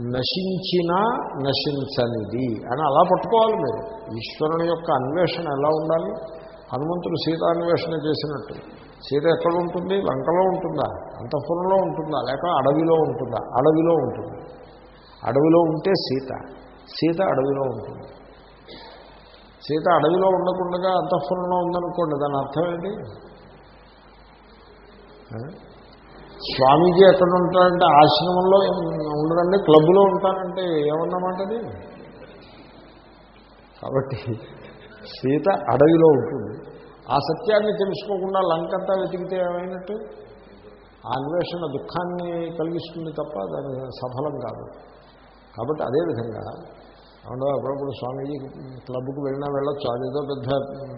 నశించినా నశించనిది అని అలా పట్టుకోవాలి మీరు. ఈశ్వరుని యొక్క అన్వేషణ ఎలా ఉండాలి? హనుమంతుడు సీతాన్వేషణ చేసినట్టు. సీత ఎక్కడ ఉంటుంది? లంకలో ఉంటుందా? అంతఃపురంలో ఉంటుందా? లేక అడవిలో ఉంటుందా? అడవిలో ఉంటుంది. అడవిలో ఉంటే సీత. సీత అడవిలో ఉంటుంది. సీత అడవిలో ఉండకుండా అంతఃపురంలో ఉందనుకోండి దాని అర్థం ఏంటి? స్వామీజీ ఎక్కడ ఉంటారంటే ఆశ్రమంలో ఉండరండి క్లబ్లో ఉంటానంటే ఏమన్నమాటది కాబట్టి సీత అడవిలో ఉంటుంది. ఆ సత్యాన్ని తెలుసుకోకుండా లంకంతా వెతికితే ఏమైనట్టు? ఆ అన్వేషణ దుఃఖాన్ని కలిగిస్తుంది తప్ప దాని సఫలం కాదు. కాబట్టి అదేవిధంగా అవును అప్పుడప్పుడు స్వామీజీ క్లబ్కు వెళ్ళినా వెళ్ళొచ్చు. అదేదో పెద్ద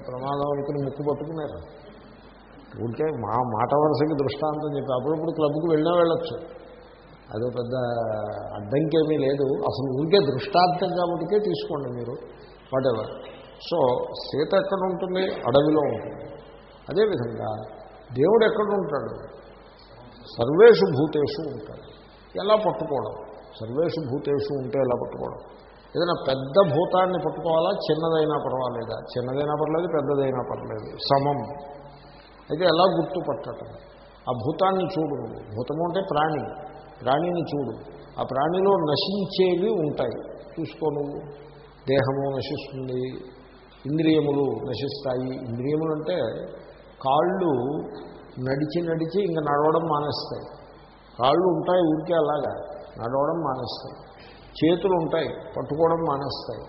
ప్రమాదం అనుకుని ముక్కు పట్టుకున్నారు ఉంటే మా మాట వరుసకి దృష్టాంతం చెప్పి అప్పుడప్పుడు క్లబ్కు వెళ్ళినా వెళ్ళొచ్చు. అదో పెద్ద అడ్డంకేమీ లేదు. అసలు ఊరికే దృష్టాంతం కాబట్టికే తీసుకోండి మీరు. వాటెవర్ సో సీత ఎక్కడ ఉంటుంది అడవిలో ఉంటుంది. అదేవిధంగా దేవుడు ఎక్కడ ఉంటాడు సర్వేషు భూతేషు ఉంటాడు. ఎలా పట్టుకోవడం? సర్వేషు భూతేషు ఉంటే ఎలా పట్టుకోవడం? ఏదైనా పెద్ద భూతాన్ని పట్టుకోవాలా? చిన్నదైనా పర్వాలేదా? చిన్నదైనా పర్లేదు పెద్దదైనా పర్లేదు. సమం. అయితే ఎలా గుర్తుపట్టడం ఆ భూతాన్ని చూడు. భూతము అంటే ప్రాణి. ప్రాణిని చూడు. ఆ ప్రాణిలో నశించేవి ఉంటాయి. చూసుకో నువ్వు. దేహము నశిస్తుంది. ఇంద్రియములు నశిస్తాయి. ఇంద్రియములు అంటే కాళ్ళు నడిచి నడిచి ఇంకా నడవడం మానేస్తాయి. కాళ్ళు ఉంటాయి ఊరికే అలాగా. నడవడం మానేస్తాయి. చేతులు ఉంటాయి పట్టుకోవడం మానేస్తాయి.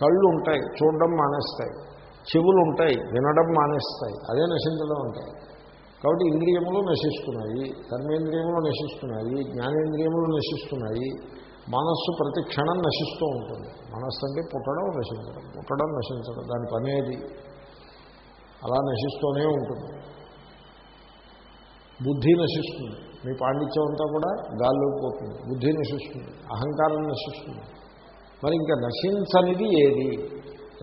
కళ్ళు ఉంటాయి చూడడం మానేస్తాయి. చెవులు ఉంటాయి వినడం మానేస్తాయి. అదే నశించడం ఉంటాయి కాబట్టి ఇంద్రియములు నశిస్తున్నాయి కర్మేంద్రియములు నశిస్తున్నాయి జ్ఞానేంద్రియములు నశిస్తున్నాయి. మనస్సు ప్రతి క్షణం నశిస్తూ ఉంటుంది. మనస్సు అంటే పుట్టడం నశించడం. పుట్టడం నశించడం. దాని పనేది అలా నశిస్తూనే ఉంటుంది. బుద్ధి నశిస్తుంది. మీ పాండిత్యం అంతా కూడా గాల్లోకి పోతుంది. బుద్ధి నశిస్తుంది అహంకారం నశిస్తుంది. మరి ఇంకా నశించనిది ఏది?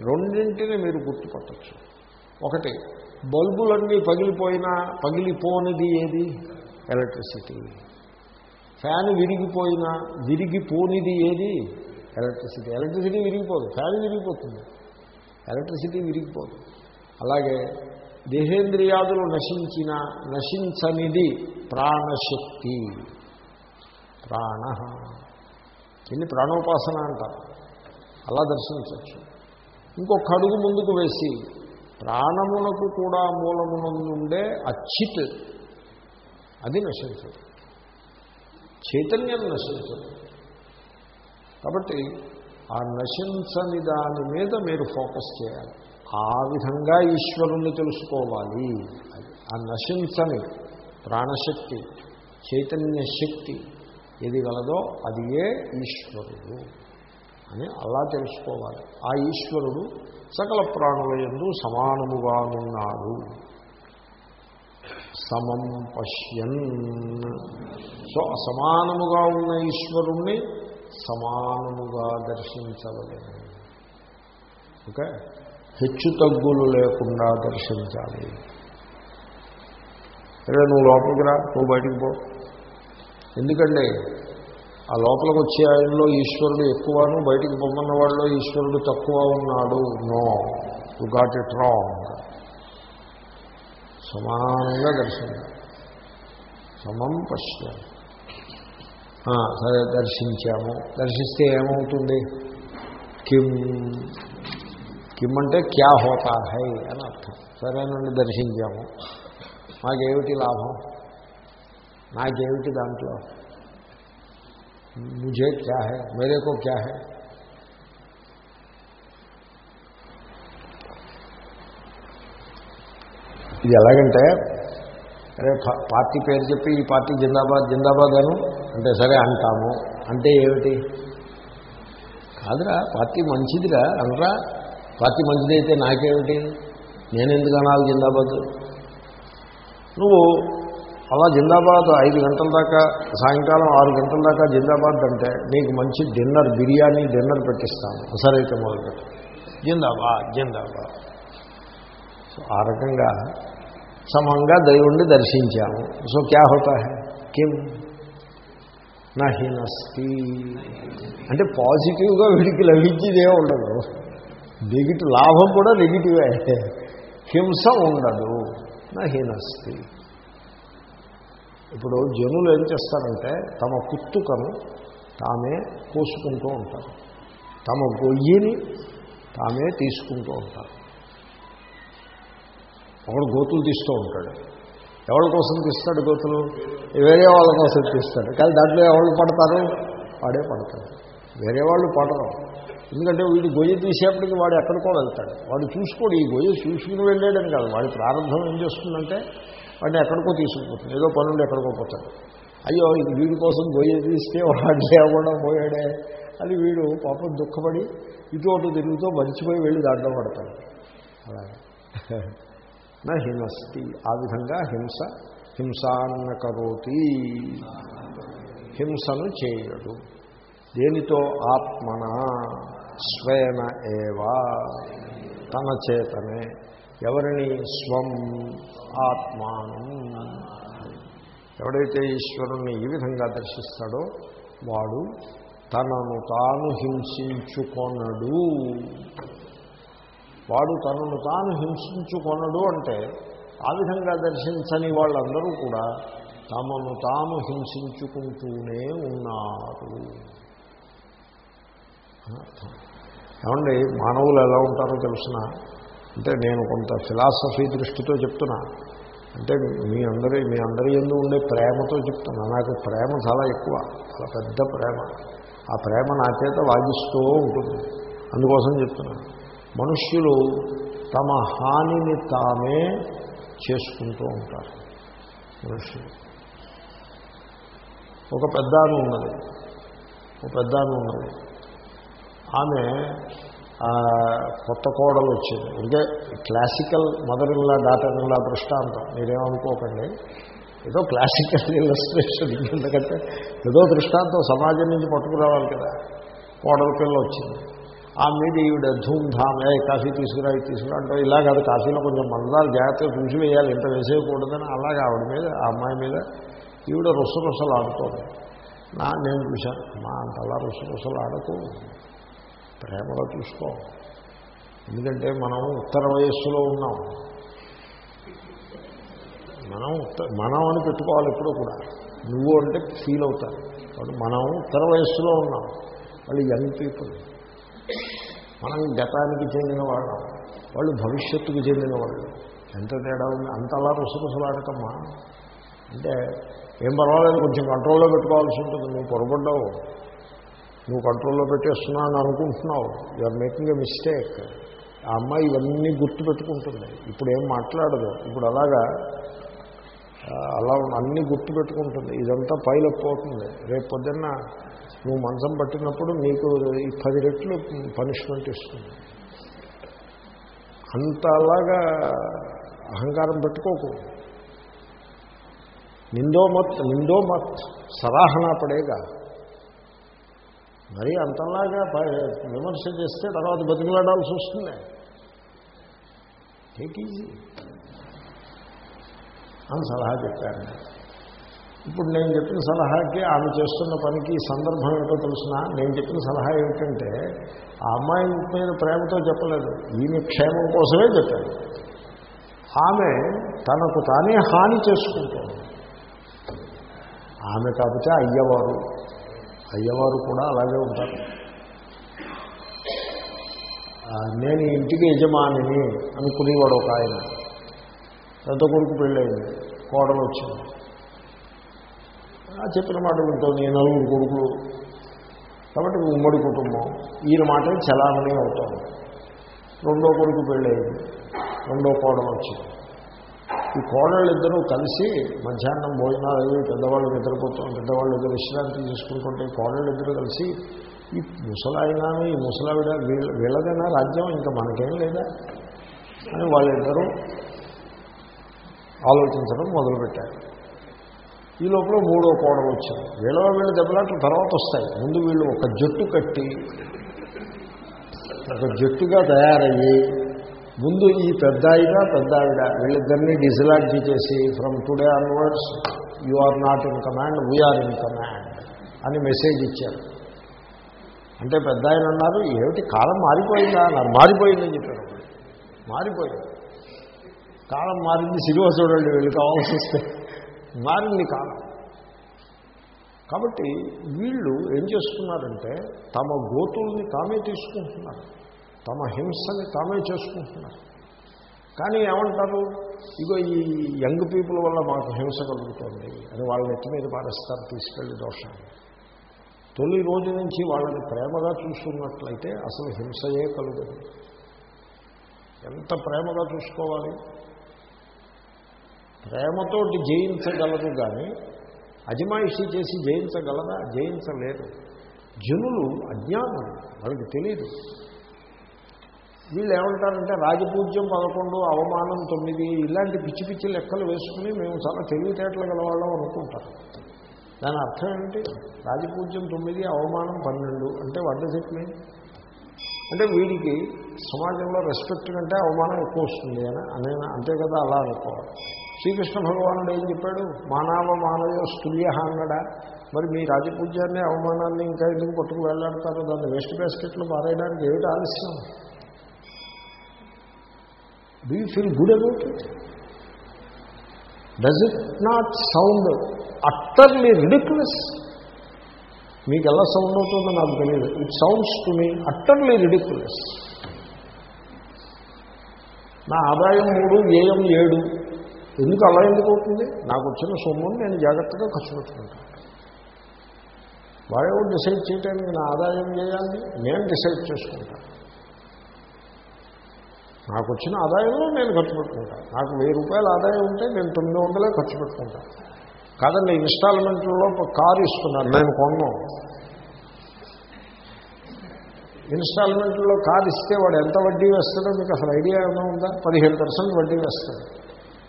రెండింటిని మీరు గుర్తుపట్టచ్చు. ఒకటి బల్బులన్నీ పగిలిపోయినా పగిలిపోనిది ఏది? ఎలక్ట్రిసిటీ. ఫ్యాన్ విరిగిపోయినా విరిగిపోనిది ఏది? ఎలక్ట్రిసిటీ. ఎలక్ట్రిసిటీ విరిగిపోదు ఫ్యాన్ విరిగిపోతుంది. ఎలక్ట్రిసిటీ విరిగిపోదు. అలాగే దేహేంద్రియాదులు నశించిన నశించనిది ప్రాణశక్తి. ప్రాణ. దీన్ని ప్రాణోపాసన అంటారు. అలా దర్శించవచ్చు. ఇంకొక అడుగు ముందుకు వేసి ప్రాణమునకు కూడా మూలమునందుండే అచ్చిత్ అది నశించదు. చైతన్యం నశించదు. కాబట్టి ఆ నశించని దాని మీద మీరు ఫోకస్ చేయాలి. ఆ విధంగా ఈశ్వరుణ్ణి తెలుసుకోవాలి. ఆ నశించని ప్రాణశక్తి చైతన్య శక్తి ఏది గలదో అది ఏ ఈశ్వరుడు అని అలా తెలుసుకోవాలి. ఆ ఈశ్వరుడు సకల ప్రాణుల ఎందు సమానముగా ఉన్నాడు. సమం పశ్యన్. సో అసమానముగా ఉన్న ఈశ్వరుణ్ణి సమానముగా దర్శించవలేము ఓకే? హెచ్చు తగ్గులు లేకుండా దర్శించాలి. అరే నువ్వు లోపలికి రా నువ్వు బయటికి పో. ఎందుకంటే ఆ లోపలికి వచ్చే ఆయనలో ఈశ్వరుడు ఎక్కువను బయటికి పొమ్మన్న వాళ్ళలో ఈశ్వరుడు తక్కువ ఉన్నాడు. No you got it wrong. సమానంగా దర్శనం. సమం పశ్య. సరే దర్శించాము. దర్శిస్తే ఏమవుతుంది? కిమ్. కిమ్ అంటే క్యా హోతా హై అని అర్థం. సరేనండి దర్శించాము. మాకేమిటి లాభం? నాకేమిటి దాంట్లో? ముజే క్యా హే? మేరేకో క్యా హే? ఇది ఎలాగంటే అరే పార్టీ పేరు చెప్పి ఈ పార్టీ జిందాబాద్ జిందాబాద్ అను? అంటే సరే అంటాము. అంటే ఏమిటి? కాదురా పార్టీ మంచిదిరా అనరా? పార్టీ మంచిదైతే నాకేమిటి? నేనెందుకు అనాలి జిందాబాద్? నువ్వు అలా జిందాబాద్ ఐదు గంటల దాకా సాయంకాలం ఆరు గంటల దాకా జిందాబాద్ అంటే నీకు మంచి డిన్నర్ బిర్యానీ డిన్నర్ పెట్టిస్తాను. సరైతే మొదలుపెట్టి. జిందాబాద్ జిందాబాద్. సో ఆ రకంగా సమంగా దైవుణ్ణి దర్శించాము. సో క్యా హోతా హై? కిం? నహినస్తి. అంటే పాజిటివ్గా వీడికి లభించేదే ఉండదు. నెగిటివ్ లాభం కూడా నెగిటివే. హింస ఉండదు. నహీనస్తి ఇప్పుడు జనులు ఏం చేస్తారంటే తమ కుత్తుకను తామే కోసుకుంటూ ఉంటారు. తమ గొయ్యిని తామే తీసుకుంటూ ఉంటారు. ఒకడు గోతులు తీస్తూ ఉంటాడు. ఎవరి కోసం తీస్తాడు గోతులు? వేరే వాళ్ళ కోసం తీస్తాడు. కానీ దాంట్లో ఎవరు పడతారు? వాడే పడతాడు. వేరే వాళ్ళు పడరు. ఎందుకంటే వీడు గొయ్యి తీసేపటికి వాడు ఎక్కడికో వెళ్తాడు. వాడు చూసుకోడు ఈ గొయ్యి చూసుకుని వెళ్ళాడని కాదు. వాడి ప్రారంభం ఏం చేస్తుందంటే వాడిని ఎక్కడికో తీసుకుపోతుంది ఏదో పనులు ఎక్కడికో పోతాడు. అయ్యో ఇది వీడి కోసం గొయ్యి తీస్తే వాడు లేకుండా పోయాడే? అది వీడు పాపం దుఃఖపడి ఇటు అటు తిరుగుతూ మర్చిపోయి వెళ్ళి దాంట్లో పడతాడు. అలాగే. నా హిమస్తి. ఆ విధంగా హింస హింసాన్న కరోతి హింసను చేయడు. దేనితో? ఆత్మన? స్వేన ఏవా? తన చేతనే ఎవరిని స్వం ఆత్మానం? ఎవడైతే ఈశ్వరుణ్ణి ఈ విధంగా దర్శిస్తాడో వాడు తనను తాను హింసించుకొనడు. వాడు తనను తాను హింసించుకొనడు అంటే ఆ విధంగా దర్శించని వాళ్ళందరూ కూడా తమను తాము హింసించుకుంటూనే ఉన్నారు. ఏమండి మానవులు ఎలా ఉంటారో తెలుసిన? అంటే నేను కొంత ఫిలాసఫీ దృష్టితో చెప్తున్నా. అంటే మీ అందరి మీ అందరి ఎందు ఉండే ప్రేమతో చెప్తున్నా. నాకు ప్రేమ చాలా ఎక్కువ చాలా పెద్ద ప్రేమ. ఆ ప్రేమ నా చేత వాగిస్తూ ఉంటుంది. అందుకోసం చెప్తున్నాను మనుష్యులు తమ హానిని తామే చేసుకుంటూ ఉంటారు. మనుష్యులు. ఒక పెద్ద ఉన్నది. ఒక పెద్ద ఉన్నది. ఆమె కొత్త కోడలు వచ్చింది. అంటే classical mother in law daughter in law దృష్టాంతం. మీరేమనుకోకండి. ఏదో క్లాసికల్ ఇల్లస్ట్రేషన్ ఎందుకంటే ఏదో దృష్టాంతం సమాజం నుంచి పట్టుకురావాలి కదా. కోడల పిల్ల వచ్చింది. ఆ మీద ఈవిడ ధూమ్ధామ్ ఏ కాఫీ తీసుకురా ఇది తీసుకురా అంటే ఇలా కాదు కాఫీలో కొంచెం మందాలు జాగ్రత్తగా చూసి వేయాలి. ఇంత వేసేయకూడదని అలాగే ఆవిడ మీద ఆ అమ్మాయి మీద ఈవిడ రుస రుసలు నా నేను చూశాను. మా అంత అలా రుసరుసలు ఆడకూడదు ప్రేమగా చూసుకో. ఎందుకంటే మనం ఉత్తర వయస్సులో ఉన్నాం. మనం మనం అని పెట్టుకోవాలి ఎప్పుడూ కూడా. నువ్వు అంటే ఫీల్ అవుతారు కాబట్టి మనం ఉత్తర వయస్సులో ఉన్నాం. వాళ్ళు యంగ్ పీపుల్ మనం గతానికి చెందిన వాళ్ళం. వాళ్ళు భవిష్యత్తుకు చెందిన వాళ్ళు. ఎంత తేడా ఉంది? అంతలా రుసరుసలాడకమ్మా. అంటే ఏం పర్వాలేదు కొంచెం కంట్రోల్లో పెట్టుకోవాల్సి ఉంటుంది. నువ్వు పొరపడ్డావు. నువ్వు కంట్రోల్లో పెట్టేస్తున్నావు అని అనుకుంటున్నావు. ఆర్ మేకింగ్ ఎ మిస్టేక్ ఆ అమ్మాయి ఇవన్నీ గుర్తు పెట్టుకుంటుంది. ఇప్పుడు ఏం మాట్లాడదు. ఇప్పుడు అలాగా అలా అన్నీ గుర్తు పెట్టుకుంటుంది. ఇదంతా పైలప్ అవుతుంది. రేపు పొద్దున్న నువ్వు మంచం పట్టినప్పుడు నీకు ఈ పది రెట్లు పనిష్మెంట్ ఇస్తుంది. అంత అలాగా అహంకారం పెట్టుకోకు. నిందో మత్ నిందో మత్ సరాహన పడేగా. మరి అంతలాగా విమర్శ చేస్తే తర్వాత బతిమలాడాల్సి వస్తుంది. టేక్ ఈజీ అని సలహా చెప్పాను ఇప్పుడు నేను చెప్పిన సలహాకి ఆమె చేస్తున్న పనికి సందర్భం ఏంటో తెలిసిన? నేను చెప్పిన సలహా ఏమిటంటే ఆ అమ్మాయి మీద ప్రేమతో చెప్పలేదు. ఈమె క్షేమం కోసమే చెప్పాను ఆమె తనకు తానే హాని చేసుకుంటుంది. ఆమె కాకపోతే అయ్యవారు. అయ్యవారు కూడా అలాగే ఉంటారు. నేను ఇంటికి యజమానిని అనుకునేవాడు ఒక ఆయన. పెద్ద కొడుకు పెళ్ళయింది. కోడలు వచ్చింది. చెప్పిన మాట వింటుంది నలుగురు కొడుకులు. కాబట్టి ఉమ్మడి కుటుంబం. ఈయన మాట చలామణి అవుతాం రెండో కొడుకు పెళ్ళయింది. రెండో కోడలు వచ్చింది. ఈ కోడళ్ళిద్దరూ కలిసి మధ్యాహ్నం భోజనాలు అవి పెద్దవాళ్ళు నిద్రపోతాం పెద్దవాళ్ళు ఇద్దరు విశ్రాంతి తీసుకుంటుంటే కోడళ్ళిద్దరూ కలిసి ఈ ముసలాయినా ఈ ముసలావిడ వీళ్ళ వీళ్ళదైనా రాజ్యం ఇంకా మనకేం లేదా? అని వాళ్ళిద్దరూ ఆలోచించడం మొదలుపెట్టారు. ఈ లోపల మూడో కోడలు వచ్చింది. వీళ్ళ వీళ్ళు దెబ్బలాట్లు తర్వాత వస్తాయి. ముందు వీళ్ళు ఒక జట్టు కట్టి ఒక జట్టుగా తయారయ్యి ముందు ఈ పెద్ద ఆవిడ పెద్ద ఆవిడ వీళ్ళిద్దరినీ డిజిలాడ్జ్ చేసి from today onwards you are not in command we are in command అని మెసేజ్ ఇచ్చారు. అంటే పెద్ద ఆయన అన్నారు ఏమిటి కాలం మారిపోయిందా? అన్నారు. మారిపోయిందని చెప్పారు. మారిపోయింది. కాలం మారింది సినిమా చూడండి వీళ్ళు కావాల్సి వస్తే. మారింది కాలం. కాబట్టి వీళ్ళు ఏం చేస్తున్నారంటే తమ గోతుల్ని తామే తీసుకుంటున్నారు. తమ హింసని తామే చేసుకుంటున్నారు. కానీ ఏమంటారు? ఇగో ఈ యంగ్ పీపుల్ వల్ల మాకు హింస కలుగుతుంది. అని వాళ్ళని నెత్తి మీద పారేస్తారు తీసుకెళ్ళి దోషాన్ని తొలి రోజు నుంచి వాళ్ళని ప్రేమగా చూసుకున్నట్లయితే అసలు హింసయే కలుగదు. ఎంత ప్రేమగా చూసుకోవాలి? ప్రేమతోటి జయించగలదు కానీ అజమాయిషీ చేసి జయించగలరా జయించలేదు. జనులు అజ్ఞానులు వాళ్ళకి తెలియదు వీళ్ళు ఏమంటారంటే రాజపూజ్యం పదకొండు అవమానం తొమ్మిది ఇలాంటి పిచ్చి పిచ్చి లెక్కలు వేసుకుని మేము చాలా తెలివితేటలు గలవాళ్ళం అనుకుంటాం దాని అర్థం ఏంటి? రాజపూజ్యం తొమ్మిది అవమానం పన్నెండు అంటే వడ్డ చెప్పి అంటే వీడికి సమాజంలో రెస్పెక్ట్ కంటే అవమానం ఎక్కువ వస్తుంది అని అనే అంతే కదా అలా అనుకోవాలి. శ్రీకృష్ణ భగవానుడు ఏం చెప్పాడు? మానవ మానవ స్తుల్య అన్నాడా మరి మీ రాజపూజ్యాన్ని అవమానాన్ని ఇంకా ఎందుకు కొట్టుకు వెళ్ళాడతారు దాన్ని వేస్ట్ బాస్కెట్లో పారేయడానికి ఏమిటి ఆలస్యం? Do you feel good about it does it not sound utterly ridiculous మీకు ఎలా సౌండ్ అవుతుందో నాకు తెలియదు it sounds to me utterly ridiculous నా ఆదాయం మూడు వ్యయం ఏడు. ఎందుకు అలా ఎందుకు అవుతుంది? నాకు వచ్చిన సొమ్మును నేను జాగ్రత్తగా ఖర్చు పెట్టుకుంటాను. వాడేవాడు డిసైడ్ చేయడానికి నా ఆదాయం చేయాలి నేను డిసైడ్ చేసుకుంటాను. నాకు వచ్చిన ఆదాయంలో నేను ఖర్చు పెట్టుకుంటాను నాకు వెయ్యి రూపాయల ఆదాయం ఉంటే నేను తొమ్మిది వందలే ఖర్చు పెట్టుకుంటాను కాదండి ఇన్స్టాల్మెంట్లో కారు ఇస్తున్నాను నేను కొన్నాను ఇన్స్టాల్మెంట్లో కారు ఇస్తే వాడు ఎంత వడ్డీ వేస్తాడో మీకు అసలు ఐడియా ఏమైనా ఉందా? పదిహేను పర్సెంట్ వడ్డీ వేస్తాడు.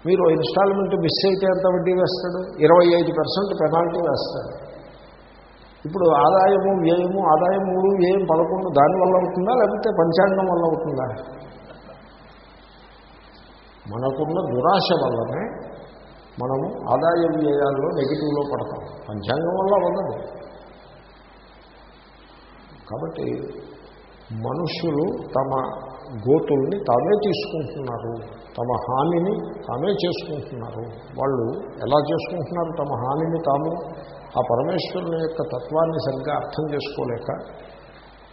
మీరు ఇన్స్టాల్మెంట్ మిస్ అయితే ఎంత వడ్డీ వేస్తాడు? ఇరవై ఐదు పర్సెంట్ పెనాల్టీ వేస్తాడు. ఇప్పుడు ఆదాయము వ్యయము ఆదాయం మూడు వ్యయం పదకొండు దానివల్ల అవుతుందా? లేకపోతే పంచాంగం వల్ల అవుతుందా? మనకున్న దురాశ వల్లనే మనము ఆదాయ వ్యయాల్లో నెగిటివ్లో పడతాం. పంచాంగం వల్ల ఉండదు కాబట్టి మనుషులు తమ గోతుల్ని తామే తీసుకుంటున్నారు. తమ హానిని తామే చేసుకుంటున్నారు. వాళ్ళు ఎలా చేసుకుంటున్నారు? తమ హానిని తాము ఆ పరమేశ్వరుని యొక్క తత్వాన్ని సరిగ్గా అర్థం చేసుకోలేక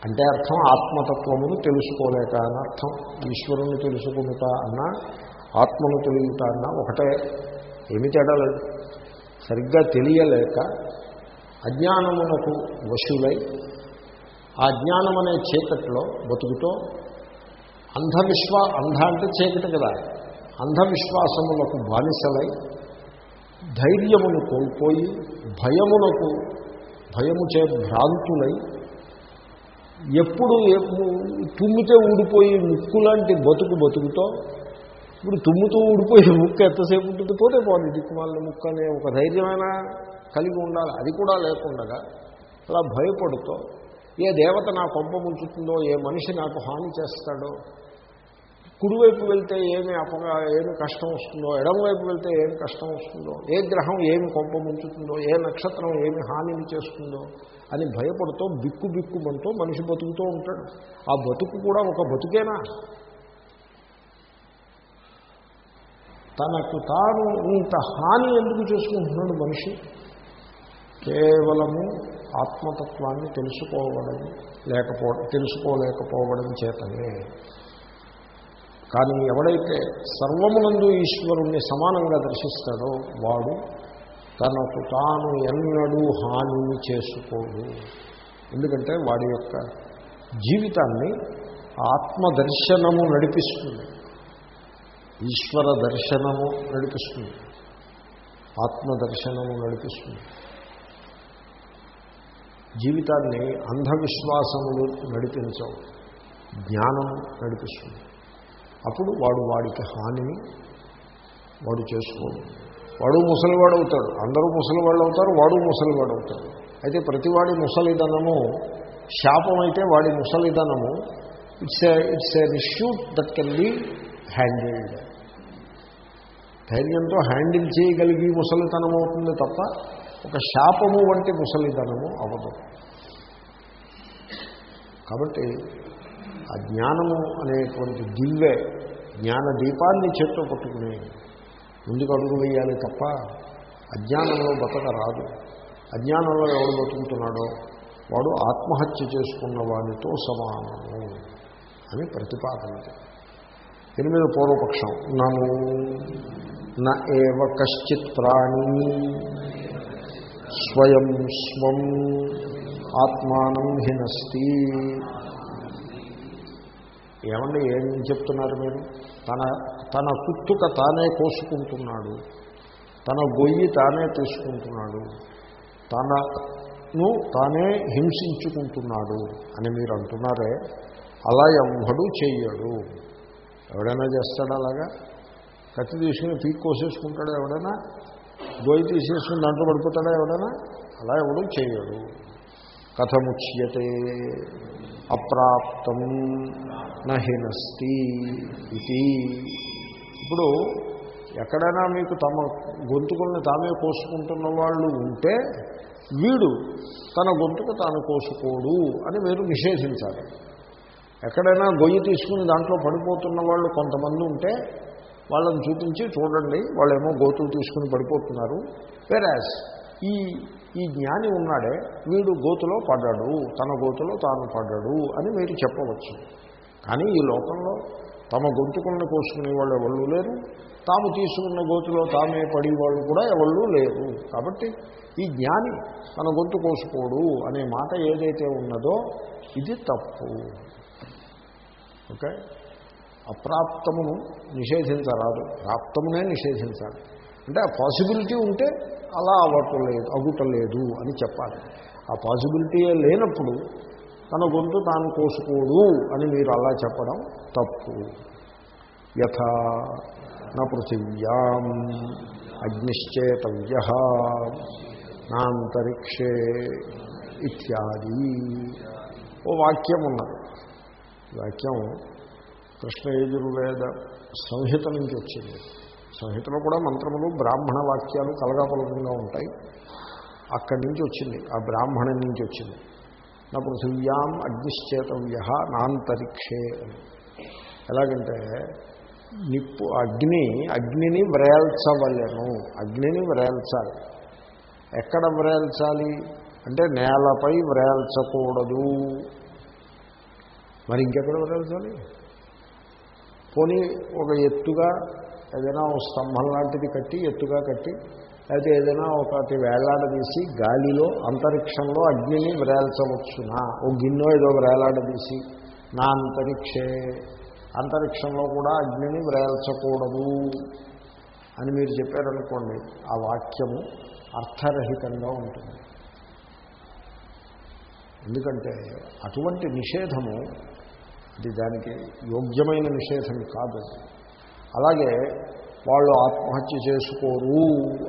అంటే అర్థం ఆత్మతత్వమును తెలుసుకోలేక అని అర్థం ఈశ్వరుని తెలుసుకుంటా అన్నా ఆత్మను తెలియట అన్నా ఒకటే ఏమి తేడాలేదు సరిగ్గా తెలియలేక అజ్ఞానమునకు వశులై ఆ జ్ఞానం అనే చీకట్లో బతుకుతో అంధవిశ్వా అంధ అంటే చీకటి కదా. అంధవిశ్వాసములకు బానిసలై ధైర్యమును కోల్పోయి భయమునకు భయము చే భ్రాంతులై ఎప్పుడు తుమ్మితే ఊడిపోయి ముక్కు లాంటి బతుకు బతుకుతో ఇప్పుడు తుమ్ముతూ ఊడిపోయి ముక్కు ఎంతసేపు ఉంటుంది? పోతే పోదు దిక్కుమాలిన ముక్కు అనే ఒక ధైర్యమైన కలిగి ఉండాలి. అది కూడా లేకుండగా అలా భయపడుతూ ఏ దేవత నా కొంప ముంచుతుందో ఏ మనిషి నాకు హాని చేస్తాడో కుడివైపు వెళ్తే ఏమి అపగా ఏమి కష్టం వస్తుందో ఎడమవైపు వెళ్తే ఏమి కష్టం వస్తుందో ఏ గ్రహం ఏమి కొంప ముంచుతుందో ఏ నక్షత్రం ఏమి హానిని చేస్తుందో అని భయపడుతూ బిక్కు బిక్కుమంటూ మనిషి బతుకుతూ ఉంటాడు. ఆ బతుకు కూడా ఒక బతుకేనా? తనకు తాను ఇంత హాని ఎందుకు చేసుకుంటున్నాడు మనిషి? కేవలము ఆత్మతత్వాన్ని తెలుసుకోవడం లేకపోవడం తెలుసుకోలేకపోవడం చేతనే. కానీ ఎవడైతే సర్వమునందు ఈశ్వరుణ్ణి సమానంగా దర్శిస్తాడో వాడు తనకు తాను ఎన్నడూ హానిని చేసుకోడు. ఎందుకంటే వాడి యొక్క జీవితాన్ని ఆత్మదర్శనము నడిపిస్తుంది. ఈశ్వర దర్శనము నడిపిస్తుంది. ఆత్మదర్శనము నడిపిస్తుంది. జీవితాన్ని అంధవిశ్వాసములు నడిపించవు. జ్ఞానం నడిపిస్తుంది. అప్పుడు వాడు వాడికి హానిని వాడు చేసుకోడు. వాడు ముసలివాడు అవుతాడు అందరూ ముసలివాళ్ళు అవుతారు వాడు ముసలివాడు అవుతాడు అయితే ప్రతివాడి ముసలిదనము శాపం అయితే వాడి ముసలిదనము. It's it's a issue that can be handled ధైర్యంతో హ్యాండిల్ చేయగలిగి ముసలితనం అవుతుంది తప్ప ఒక శాపము వంటి ముసలితనము అవ్వదు. కాబట్టి ఆ జ్ఞానము అనేటువంటి దివ్వే జ్ఞాన దీపాన్ని చేత్తో పట్టుకుని ముందుకు అడుగు వేయాలి తప్ప అజ్ఞానంలో బతక రాదు అజ్ఞానంలో ఎవడు బతుకుతున్నాడో వాడు ఆత్మహత్య చేసుకున్న వాడితో సమానము అని ప్రతిపాదన దీని మీద పూర్వపక్షం. నను న ఏవ కశ్చిత్ ప్రాణి స్వయం స్వం ఆత్మానం హినస్తి. ఏమండి ఏం చెప్తున్నారు మీరు? తన తన కుత్తుక తానే కోసుకుంటున్నాడు. తన గొయ్యి తానే తీసుకుంటున్నాడు. తనను తానే హింసించుకుంటున్నాడు అని మీరు అంటున్నారే అలా ఎవ్వడూ చెయ్యడు. ఎవడైనా చేస్తాడా అలాగా? కత్తి తీసుకుని పీక్ కోసేసుకుంటాడా ఎవడైనా? గోయి తీసేసుకుని దాంట్లో పడిపోతాడా ఎవడైనా? అలా ఎవడూ చేయడు. కథముచ్యతే అప్రాప్తం నహినస్తి ఇది. ఇప్పుడు ఎక్కడైనా మీకు తమ గొంతుకుల్ని తామే కోసుకుంటున్న వాళ్ళు ఉంటే వీడు తన గొంతుకు తాను కోసుకోడు అని మీరు నిషేధించాలి. ఎక్కడైనా గొయ్యి తీసుకుని దాంట్లో పడిపోతున్న వాళ్ళు కొంతమంది ఉంటే వాళ్ళని చూపించి చూడండి వాళ్ళేమో గోతులు తీసుకుని పడిపోతున్నారు. వెరాజ్ ఈ ఈ జ్ఞాని ఉన్నాడే వీడు గోతులో పడ్డాడు తన గోతులో తాను పడ్డాడు అని మీరు చెప్పవచ్చు. కానీ ఈ లోకంలో తమ గొంతుకులను కోసుకునే వాళ్ళు ఎవళ్ళు లేరు. తాము తీసుకున్న గోతులో తామే పడి వాళ్ళు కూడా ఎవళ్ళు లేరు. కాబట్టి ఈ జ్ఞాని తన గొంతు కోసుకోడు అనే మాట ఏదైతే ఉన్నదో ఇది తప్పు. ఓకే? అప్రాప్తమును నిషేధించరాదు. ప్రాప్తమునే నిషేధించాలి. అంటే ఆ పాసిబిలిటీ ఉంటే అలా అవ్వటలేదు అగుటలేదు అని చెప్పాలి. ఆ పాసిబిలిటీయే లేనప్పుడు తన గొంతు తాను కోసుకోడు అని మీరు అలా చెప్పడం తప్పు. యథా నా పృథివ్యాం అగ్నిశ్చేతవ్య నాంతరిక్షే ఇత్యాది. ఓ వాక్యం ఉన్నది. వాక్యం కృష్ణయజుర్వేద సంహిత నుంచి వచ్చింది. సంహితలో కూడా మంత్రములు బ్రాహ్మణ వాక్యాలు కలగాపలకంగా ఉంటాయి. అక్కడి నుంచి వచ్చింది. ఆ బ్రాహ్మణం నుంచి వచ్చింది. నా పృథివ్యాం అగ్నిశ్చేతవ్య నాంతరిక్షే. అని ఎలాగంటే నిప్పు అగ్ని అగ్నిని వ్రేల్చవలను. అగ్నిని వ్రేల్చాలి. ఎక్కడ వ్రేల్చాలి? అంటే నేలపై వ్రేల్చకూడదు. మరి ఇంకెక్కడ వదలచాలి పోనీ ఒక ఎత్తుగా ఏదైనా ఒక స్తంభం లాంటిది కట్టి ఎత్తుగా కట్టి అయితే ఏదైనా ఒకటి వేలాడదీసి గాలిలో అంతరిక్షంలో అగ్నిని వ్రేల్చవచ్చునా? ఓ గిన్నె ఏదో వేలాడదీసి నా అంతరిక్షే. అంతరిక్షంలో కూడా అగ్నిని వ్రేల్చకూడదు అని మీరు చెప్పారనుకోండి ఆ వాక్యము అర్థరహితంగా ఉంటుంది. ఎందుకంటే అటువంటి నిషేధము ఇది దానికి యోగ్యమైన నిషేధం కాదు. అలాగే వాళ్ళు ఆత్మహత్య చేసుకోరు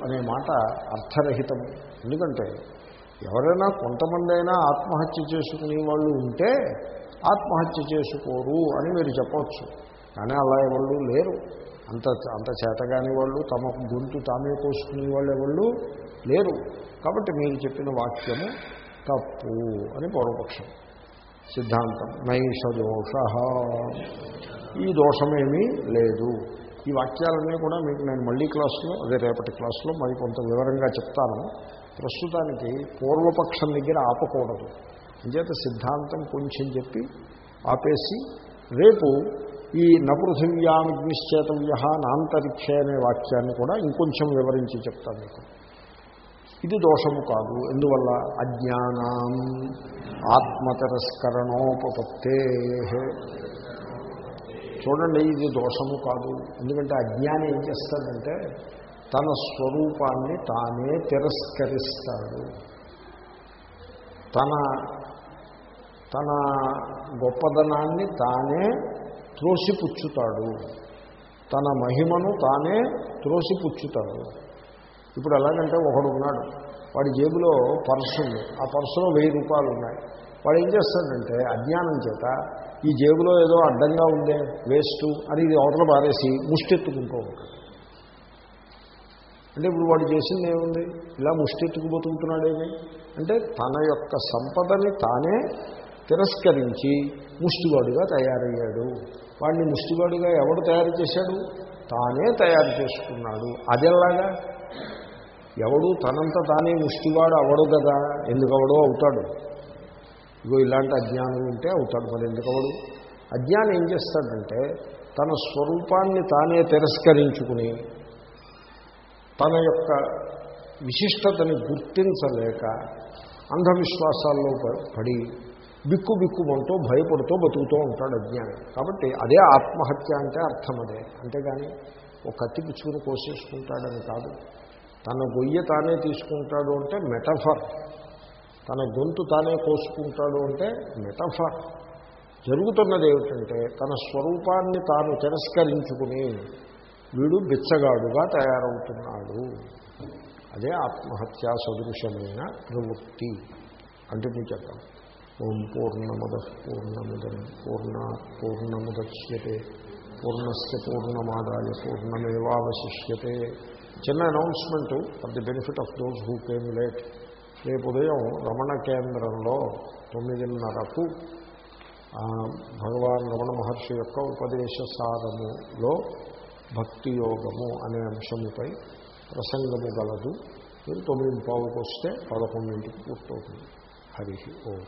అనే మాట అర్థరహితం. ఎందుకంటే ఎవరైనా కొంతమంది అయినా ఆత్మహత్య చేసుకునే వాళ్ళు ఉంటే ఆత్మహత్య చేసుకోరు అని మీరు చెప్పవచ్చు కానీ అలా ఎవళ్ళు లేరు. అంత అంత చేతగాని వాళ్ళు తమ గొంతు తామే కోసుకునే వాళ్ళు ఎవళ్ళు లేరు. కాబట్టి మీరు చెప్పిన వాక్యము తప్పు అని పూర్వపక్షం. సిద్ధాంతం. నైష దోష. ఈ దోషమేమీ లేదు. ఈ వాక్యాలన్నీ కూడా మీకు నేను మళ్ళీ క్లాస్లో అదే రేపటి క్లాస్లో మరి కొంత వివరంగా చెప్తాను. ప్రస్తుతానికి పూర్వపక్షం దగ్గర ఆపకూడదు. అంచేత సిద్ధాంతం కొంచెం చెప్పి ఆపేసి రేపు ఈ నపృథివ్యామిగ్నిశ్చేతవ్య నాంతరిక్ష అనే వాక్యాన్ని కూడా ఇంకొంచెం వివరించి చెప్తాను మీకు. ఇది దోషము కాదు. ఎందువల్ల? అజ్ఞానం. ఆత్మతిరస్కరణోపత్తే చూడండి ఇది దోషము కాదు. ఎందుకంటే అజ్ఞాని ఏం చేస్తాడంటే తన స్వరూపాన్ని తానే తిరస్కరిస్తాడు. తన తన గొప్పదనాన్ని తానే త్రోసిపుచ్చుతాడు. తన మహిమను తానే త్రోసిపుచ్చుతాడు. ఇప్పుడు ఎలాగంటే ఒకడు ఉన్నాడు. వాడి జేబులో పర్సు ఉంది. ఆ పర్సులో వెయ్యి రూపాయలు ఉన్నాయి. వాడు ఏం చేస్తాడంటే అజ్ఞానం చేత ఈ జేబులో ఏదో అడ్డంగా ఉందే వేస్ట్ అని ఇది అవతల పారేసి ముష్టెత్తుకుంటూ ఉంటాడు. అంటే ఇప్పుడు వాడు చేసింది ఏముంది? ఇలా ముష్టెత్తుకు బతుకుతున్నాడేమి అంటే తన యొక్క సంపదని తానే తిరస్కరించి ముష్టిగాడుగా తయారయ్యాడు. వాడిని ముష్టిగాడుగా ఎవడు తయారు చేశాడు? తానే తయారు చేసుకున్నాడు. అదెల్లాగా ఎవడు తనంత తానే ముష్టివాడు అవడు కదా ఎందుకు అవడో అవుతాడు. ఇగో ఇలాంటి అజ్ఞానం ఉంటే అవుతాడు మరి ఎందుకు అవడు అజ్ఞానం ఏం చేస్తాడంటే తన స్వరూపాన్ని తానే తిరస్కరించుకుని తన యొక్క విశిష్టతని గుర్తించలేక అంధవిశ్వాసాల్లో పడి బిక్కు బిక్కుమంటూ భయపడుతూ బతుకుతూ ఉంటాడు అజ్ఞానం. కాబట్టి అదే ఆత్మహత్య అంటే అర్థం అదే అంతేగాని ఒక కత్తి పిచ్చుకుని కోసేసుకుంటాడని కాదు. తన గొయ్య తానే తీసుకుంటాడు అంటే మెటఫర్. తన గొంతు తానే కోసుకుంటాడు అంటే మెటఫర్. జరుగుతున్నది ఏమిటంటే తన స్వరూపాన్ని తాను తిరస్కరించుకుని వీడు బిచ్చగాడుగా తయారవుతున్నాడు. అదే ఆత్మహత్యా సదృశమైన ప్రవృత్తి అంటే నేను చెప్తాను ఓం పూర్ణమద పూర్ణముదం పూర్ణ పూర్ణముద్యతే పూర్ణస్ పూర్ణమాదాయ పూర్ణమేవాశిష్యతే చిన్న announcement for the benefit of those who came late రేపు ఉదయం రమణ కేంద్రంలో తొమ్మిదిన్నరకు భగవాన్ రమణ మహర్షి యొక్క ఉపదేశ సారములో భక్తి యోగము అనే అంశముపై ప్రసంగము గలదు. మీరు తొమ్మిది పావుకు వస్తే పదకొండింటికి పూర్తవుతుంది. హరి ఓం.